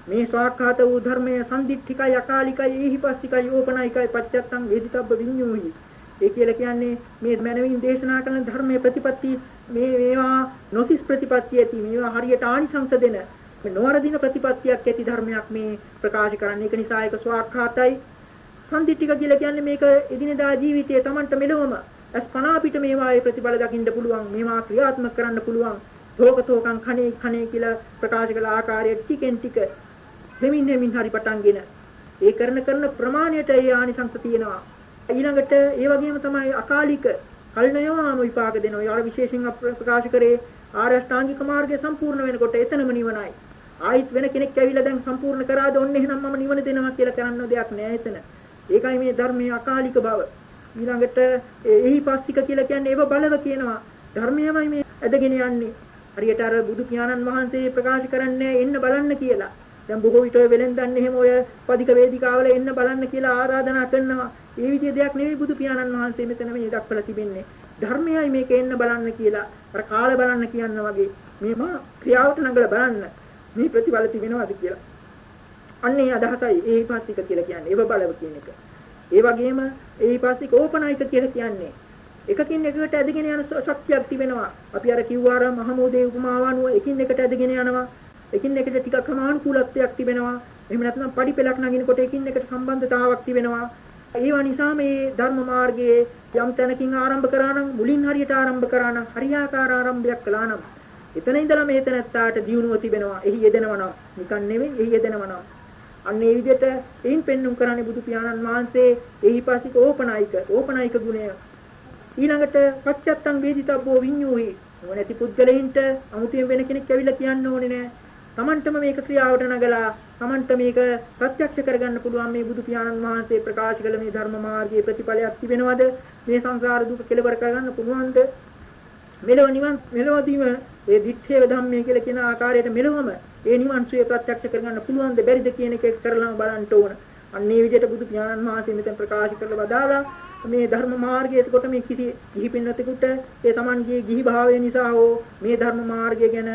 මේ ස්වාක්ඛාත වූ ධර්මයේ සම්දිත්තිකයි අකාලිකයි ඒහිපස්තිකයි ඕපනයිකයි පච්චත්තං වේදිතබ්බ විඤ්ඤෝහි. ඒ කියලා කියන්නේ මේ මනමින් දේශනා කරන ධර්මයේ ප්‍රතිපත්ති මේ මේවා නොසිස් ප්‍රතිපත්තිය ඇති මේවා හරියට ආනිසංස දෙන මේ නොවරදින ප්‍රතිපත්තියක් ඇති ධර්මයක් මේ ප්‍රකාශ කරන්නේ. ඒක නිසා ඒක ස්වාක්ඛාතයි. සම්දිත්තික කියලා කියන්නේ මේක එදිනෙදා ජීවිතයේ Tamanට මෙලොවම අස්පනා පිට මේවායේ ප්‍රතිඵල දකින්න පුළුවන් මේවා ක්‍රියාත්මක කරන්න පුළුවන් තෝකතෝකං කණේ කණේ කියලා ප්‍රකාශ කළ ආකාරයට ටිකෙන් ටික දෙමින් දෙමින් හරි පටන්ගෙන ඒ කරන කරන ප්‍රමාණයට ඒ ආනිසංස තියෙනවා ඊළඟට ඒ වගේම තමයි අකාලික කල්නයවාම විපාක දෙනවා. යාර විශේෂයෙන් ප්‍රකාශ කරේ ආර්ය අෂ්ටාංගික මාර්ගය සම්පූර්ණ වෙනකොට එතනම නිවනයි. ආයිත් වෙන කෙනෙක් ඇවිල්ලා දැන් සම්පූර්ණ කරාද ඔන්න එහෙනම් මම නිවන දෙනවා කියලා කරන්න දෙයක් නෑ එතන. ඒකයි මේ ධර්මයේ අකාලික බව. ඊළඟට එහි පස්තික කියලා කියන්නේ ඒව බලව කියනවා. ධර්මයමයි මේ ඇදගෙන යන්නේ. හරියට අර බුදු පියාණන් වහන්සේ ප්‍රකාශ කරන්නේ එන්න බලන්න කියලා. දැන් බොහෝ විට ඔය වෙලෙන්දන් එහෙම ඔය පදික වේදිකාවල එන්න බලන්න කියලා ආරාධනා කරනවා. ඒ විදිහේ දෙයක් නෙවෙයි බුදු පියාණන් වහන්සේ මෙතන මේ දක්වලා තිබෙන්නේ. ධර්මයයි මේක එන්න බලන්න කියලා. අර කාල බලන්න කියන්න වගේ මේම ක්‍රියාවට නඟලා බලන්න. මේ ප්‍රතිඵල තිබෙනවද කියලා. අන්නේ අදහසයි ඒහිපස්තික කියලා කියන්නේ. ඒව බලව කියන එක. ඒ වගේම ඒහිපස්තික ඕපනායික කියලා කියන්නේ එකකින් එකකට ඇදගෙන යන ශක්තියක් තිබෙනවා. අපි අර කිව්වාර මහමෝදේ උපමාව අනුව එකින් එකට ඇදගෙන යනවා. එකින් එකට ටිකක් සමානුකූලත්වයක් තිබෙනවා. එහෙම නැත්නම් පඩි පෙලක් නගිනකොට එකින් එකට සම්බන්ධතාවක් තිබෙනවා. ඒවා නිසා මේ ධර්ම මාර්ගයේ යම් තැනකින් ආරම්භ කරා නම් මුලින් හරියට ආරම්භ කරා නම් හරියාකාර ආරම්භයක් කළා නම් එතන ඉඳලා මේ තැනත්තාට දියුණුව තිබෙනවා. එහි යෙදෙනවා නම් නිකන් නෙවෙයි එහි යෙදෙනවා නම්. අන්න ඒ විදිහට එයින් පෙන්눔 කරන්නේ බුදු පියාණන් වහන්සේ එහි පාසික ඕපනායික ඕපනායික ගුණය. ඊළඟට පච්චත්තං වේදිතබ්බෝ විඤ්ඤෝහි. නොනැති පුද්ගලයින්ට අමුතුවෙන් වෙන කෙනෙක් ඇවිල්ලා කියන්න ඕනේ නෑ. Tamanටම මේක ක්‍රියාවට නගලා Tamanට මේක ප්‍රත්‍යක්ෂ කරගන්න පුළුවන් මේ බුදු පියාණන් වහන්සේ ප්‍රකාශ කළ මේ ධර්ම මාර්ගයේ ප්‍රතිඵලයක් තිබෙනවද මේ සංසාර දුක කෙලවර කරගන්න පුළුවන්ද මෙලොව නිවන් මෙලොවදීම ඒ දිත්තේ ධම්මයේ කියලා කියන ආකාරයට මෙලොවම ඒ නිවන් සුවේ ප්‍රත්‍යක්ෂ කරගන්න පුළුවන්ද බැරිද කියන එක කරලාම බලන්න ඕන අන්නේ විදිහට බුදු පියාණන් වහන්සේ මෙතෙන් ප්‍රකාශ කරලා වදාලා මේ ධර්ම මාර්ගය එතකොට මේ කිසි ගිහි පින්නතෙකුට ඒ Tamanගේ ගිහි භාවය නිසා හෝ මේ ධර්ම මාර්ගය ගැන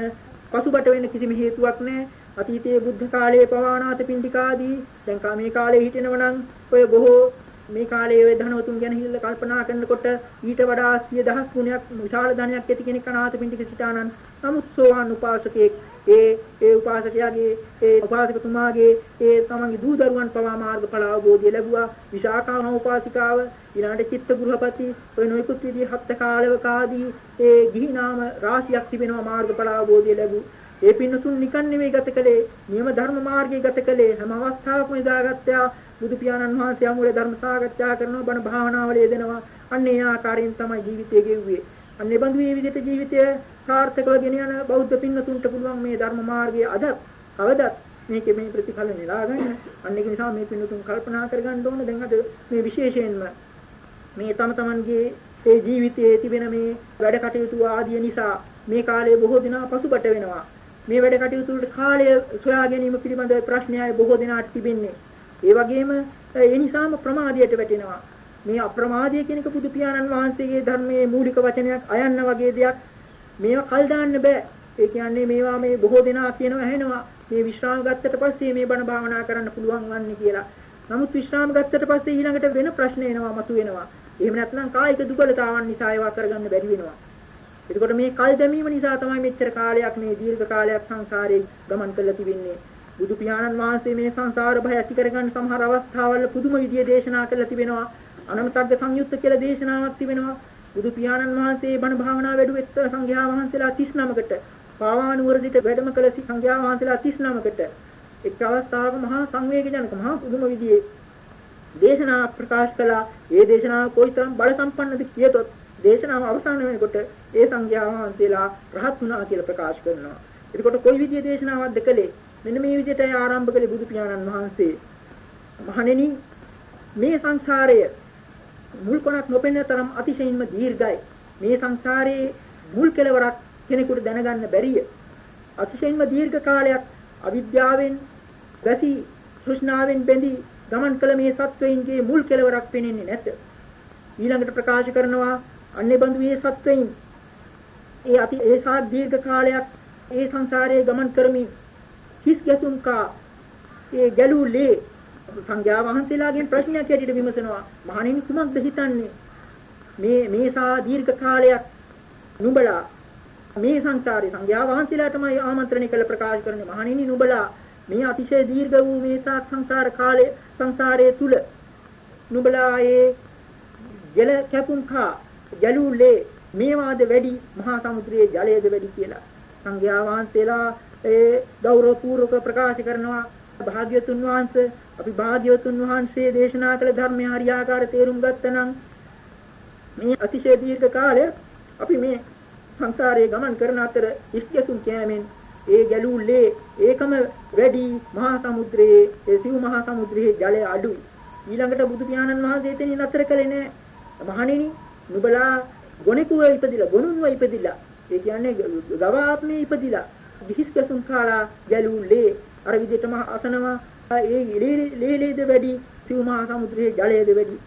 පසුබට වෙන්න කිසිම හේතුවක් නැහැ. අතීතයේ බුද්ධ කාලයේ පවානාත පින්ඩිකාදී දැන් මේ කාලේ හිටිනව නම් ඔය බොහෝ මේ කාලයේ වේ ධනවතුන් ගැන හිල්ල කල්පනා කරනකොට ඊට වඩා 10000 ගුණයක් විශාල ධනයක් ඇති කෙනෙක් අනාථ පින්ඩික සිතානන්. නමුත් සෝවාන් උපාසකෙක් ඒ ඒ උපාසකයාගේ ඒ උපාසකතුමාගේ ඒ තමන්ගේ දූ දරුවන් පවා මාර්ගඵල අවබෝධය ලැබුවා. විශාකාම උපාසිකාව ඊළඟට චිත්ත ගෘහපති ඔය නොයිකුත් විදිහේ හත් කාලවක ආදී ඒ ගිහි නාම රාශියක් තිබෙනවා මාර්ගඵල අවබෝධය ලැබු. ඒ පින්නතුන් නිකන් නෙවෙයි ගත කළේ නියම ධර්ම මාර්ගයේ ගත කළේ හැම අවස්ථාවකම ඉදාගත්තා බුදු පියාණන් වහන්සේ අමුලේ ධර්ම සාකච්ඡා කරනවා බණ භාවනාවල යෙදෙනවා. අන්න ඒ ආකාරයෙන් තමයි ජීවිතය ගෙව්වේ. අන්න ඒ බඳු මේ විදිහට ජීවිතය සාර්ථකව ගෙන යන බෞද්ධ පින්නතුන්ට පුළුවන් මේ ධර්ම මාර්ගයේ අද කවදත් මේකේ මේ ප්‍රතිඵල නෙලා ගන්න. අන්න ඒක නිසා මේ පින්නතුන් කල්පනා කරගන්න ඕන. දැන් අද මේ විශේෂයෙන්ම මේ තම තමන්ගේ ඒ ජීවිතයේ තිබෙන මේ වැඩ කටයුතු ආදිය නිසා මේ කාලයේ බොහෝ දෙනා පසුබට වෙනවා. මේ වැඩ කටයුතු වලට කාලය සොයා ගැනීම පිළිබඳ ප්‍රශ්නයයි බොහෝ දෙනාට තිබෙන්නේ. ඒ වගේම ඒ නිසාම ප්‍රමාදයට වැටෙනවා. මේ අප්‍රමාදය කියන එක බුදු පියාණන් වහන්සේගේ ධර්මයේ මූලික වචනයක් අයන්න වගේ දෙයක්. මේවා කල් දාන්න බෑ. ඒ කියන්නේ මේවා මේ බොහෝ දෙනා කියනවා ඇහෙනවා. මේ විශ්‍රාම ගත්තට පස්සේ මේ බණ භාවනා කරන්න පුළුවන් වන්නේ කියලා. නමුත් විශ්‍රාම ගත්තට පස්සේ ඊළඟට වෙන ප්‍රශ්න එනවා මතුවෙනවා. එහෙම නැත්නම් කායික දුබලතාවන් නිසා ඒවා කරගන්න බැරි වෙනවා. එතකොට මේ කල් දැමීම නිසා තමයි මෙච්චර කාලයක් මේ දීර්ඝ කාලයක් සංසාරේ ගමන් කරලා තිබෙන්නේ. බුදු පියාණන් වහන්සේ මේ සංසාර භය ඇති කරගන්න සමහර අවස්ථාවල පුදුම විදිය දේශනා කළා තිබෙනවා. අනමතග්ග සංයුත්ත කියලා දේශනාවක් තිබෙනවා. බුදු පියාණන් වහන්සේ බණ භාවනා වැඩුවෙත් සංඝයා වහන්සේලා 39කට පාවානුවර සිට වැඩම කළ සංඝයා වහන්සේලා 39කට එක් අවස්ථාවක මහා සංවේගජනක මහා පුදුම විදියේ දේශනා ප්‍රකාශ කළා. ඒ දේශනාව කොයිතරම් බල සම්පන්නද කියතොත් දේශනාව අවසන් වෙනකොට ඒ සංඝයා වහන්සේලා රහත් වුණා කියලා ප්‍රකාශ කරනවා. එතකොට කොයි විදියේ දේශනාවක්ද කළේ? මෙන්න මේ විදිහට ආරම්භ කළේ බුදු පියාණන් වහන්සේ. මහණෙනි මේ සංසාරය මුල් කොනක් නොපෙනෙන තරම් අතිශයින්ම දීර්ඝයි. මේ සංසාරයේ මුල් කෙලවරක් කෙනෙකුට දැනගන්න බැරිය. අතිශයින්ම දීර්ඝ කාලයක් අවිද්‍යාවෙන් වැසි තෘෂ්ණාවෙන් බැඳී ගමන් කළ මේ සත්වයින්ගේ මුල් කෙලවරක් පෙනෙන්නේ නැත. ඊළඟට ප්‍රකාශ කරනවා අන්නේ බඳු මේ සත්වයින් ඒ අති ඒ සා දීර්ඝ කාලයක් ඒ සංසාරයේ ගමන් කරමින් හිස් ගැසුම් කා. ඒ ගැලුලේ සංඝයා වහන්සේලාගෙන් ප්‍රශ්නයක් ඇටියට විමසනවා. මහණෙනි කුමක්ද හිතන්නේ? මේ මේසා දීර්ඝ කාලයක් නුඹලා මේ සංසාරේ සංඝයා වහන්සේලාටමයි ආමන්ත්‍රණය කළ ප්‍රකාශ කරන්නේ. මහණෙනි නුඹලා මේ අතිශය දීර්ඝ වූ මේසා සංසාර කාලයේ සංසාරයේ තුල නුඹලා ඒ ජල කැපුම් කා. ගැලුලේ මේවාද වැඩි මහා සමුද්‍රයේ ජලයේද වැඩි කියලා. සංඝයා වහන්සේලා ඒ ගෞරවපූර්වක ප්‍රකාශ කරනවා භාග්‍යතුන් වහන්සේ. අපි භාග්‍යතුන් වහන්සේ දේශනා කළ ධර්මය හරියාකාර තේරුම් ගත්තනම් මේ අතිශය දීර්ඝ කාලය අපි මේ සංසාරයේ ගමන් කරන අතර ඉස්කසුම් කෑමෙන් ඒ ගැලූලේ ඒකම වැඩි මහා සමුද්‍රයේ ඒ සිව් මහා සමුද්‍රයේ ජලය අඩුයි. ඊළඟට බුදු පියාණන් වහන්සේ එතනින් අතර කළේ නෑ. මහණෙනි නුඹලා ගොනෙකුව ඉපදිලා ගොනුන්ව ඉපදිලා. ඒ කියන්නේ ගවාත්මේ ඉපදිලා. විහිස් ගැසුම් කාලා ගැලූ ලේ. අර විදිහටම අසනවා ඒ ලේලේද වැඩි සිව්මහා සමුද්‍රයේ ජලයේද වැඩි.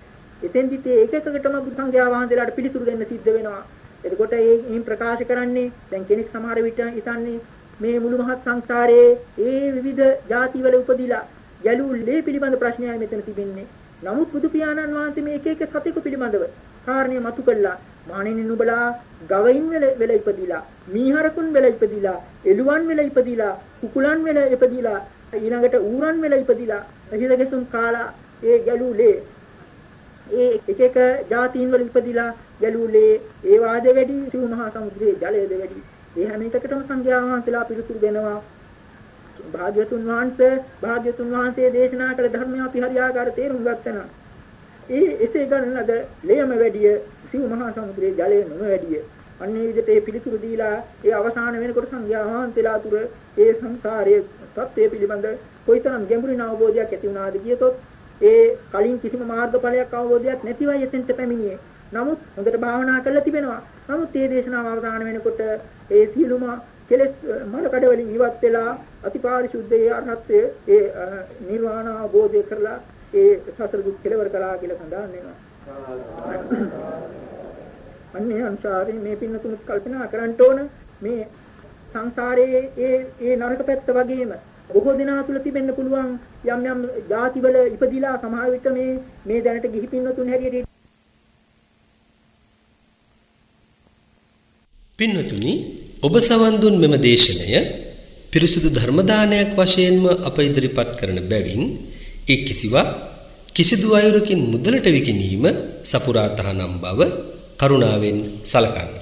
එතෙන්දිත් ඒක එකකටම බුදු සංඝයා වහන්සේලාට පිළිතුරු දෙන්න සිද්ධ වෙනවා. එතකොට මේ ප්‍රකාශ කරන්නේ දැන් කෙනෙක් සමහර විට හිතන්නේ මේ මුළු මහත් සංසාරයේ ඒ විවිධ ಜಾතිවල උපදිලා ගැලූ ලේ පිළිබඳ ප්‍රශ්නයයි මෙතන තිබෙන්නේ. නමුත් බුදු පියාණන් වහන්සේ මේ එක එක සතෙකු පිළිබඳව කාරණේ මතු කළා. මාණෙනි නුඹලා ගවයින් වෙල ඉපදිලා මීහරකුන් වෙල ඉපදිලා එළුවන් වෙල ඉපදිලා කුකුලන් වෙල ඉපදිලා ඊළඟට ඌරන් වෙල ඉපදිලා හිලගෙසුම් කාලා ඒ ගැලුලේ. ඒ එක එක જાතීන් වල ඉපදිලා ගැලුලේ. ඒ වාද වැඩි සිව් මහා සමුද්‍රයේ ජලයද වැඩි. ඒ හැම එකකටම සංඝයා වහන්සේලා පිළිතුරු දෙනවා. භාග්‍යතුන් වහන්සේ භාග්‍යතුන් වහන්සේ දේශනා කළ ධර්මය අපි හරියාකාර තේරුම් ගත්තනම් ඒ එසේ ගන්න ලද ලේම වැඩිය සිව් මහා සමුද්‍රයේ ජලය නොම වැඩිය අන්නේ විදිහට ඒ පිළිතුරු දීලා ඒ අවසාන වෙනකොට සංඝයා වහන්සේලා තුර ඒ සංසාරයේ තත්ත්වය පිළිබඳ කොයිතරම් ගැඹුරින් අවබෝධයක් ඇති වුණාද කියතොත් ඒ කලින් කිසිම මාර්ගඵලයක් අවබෝධයක් නැතිවයි එතෙන්ට පැමිණියේ නමුත් හොඳට භාවනා කරලා තිබෙනවා. නමුත් මේ දේශනාව අවසාන වෙනකොට ඒ සියලුම කෙලෙස් මල කඩ වලින් ඉවත් වෙලා අතිපාරිශුද්ධයේ අරහත්ත්වයේ ඒ නිර්වාණ අවබෝධය කරලා ඒ සතර දුක් කෙලවර කළා කියලා සඳහන් වෙනවා. අන්නේ අනුසාරයෙන් මේ පින්නතුනුත් කල්පනා කරන්න ඕන මේ සංසාරයේ ඒ ඒ නරක පැත්ත වගේම බොහෝ දෙනා තුල තිබෙන්න පුළුවන් යම් යම් ಜಾතිවල ඉපදිලා සමහර විට මේ මේ දැනට ගිහි පින්නතුන් හැටියට පින්වතුනි ඔබ සවන් දුන් මෙම දේශනය පිරිසුදු ධර්ම දානයක් වශයෙන්ම අප ඉදිරිපත් කරන බැවින් ඒ කිසිවක් කිසිදු අයුරකින් මුදලට විකිණීම සපුරා තහනම් බව කරුණාවෙන් සලකන්න.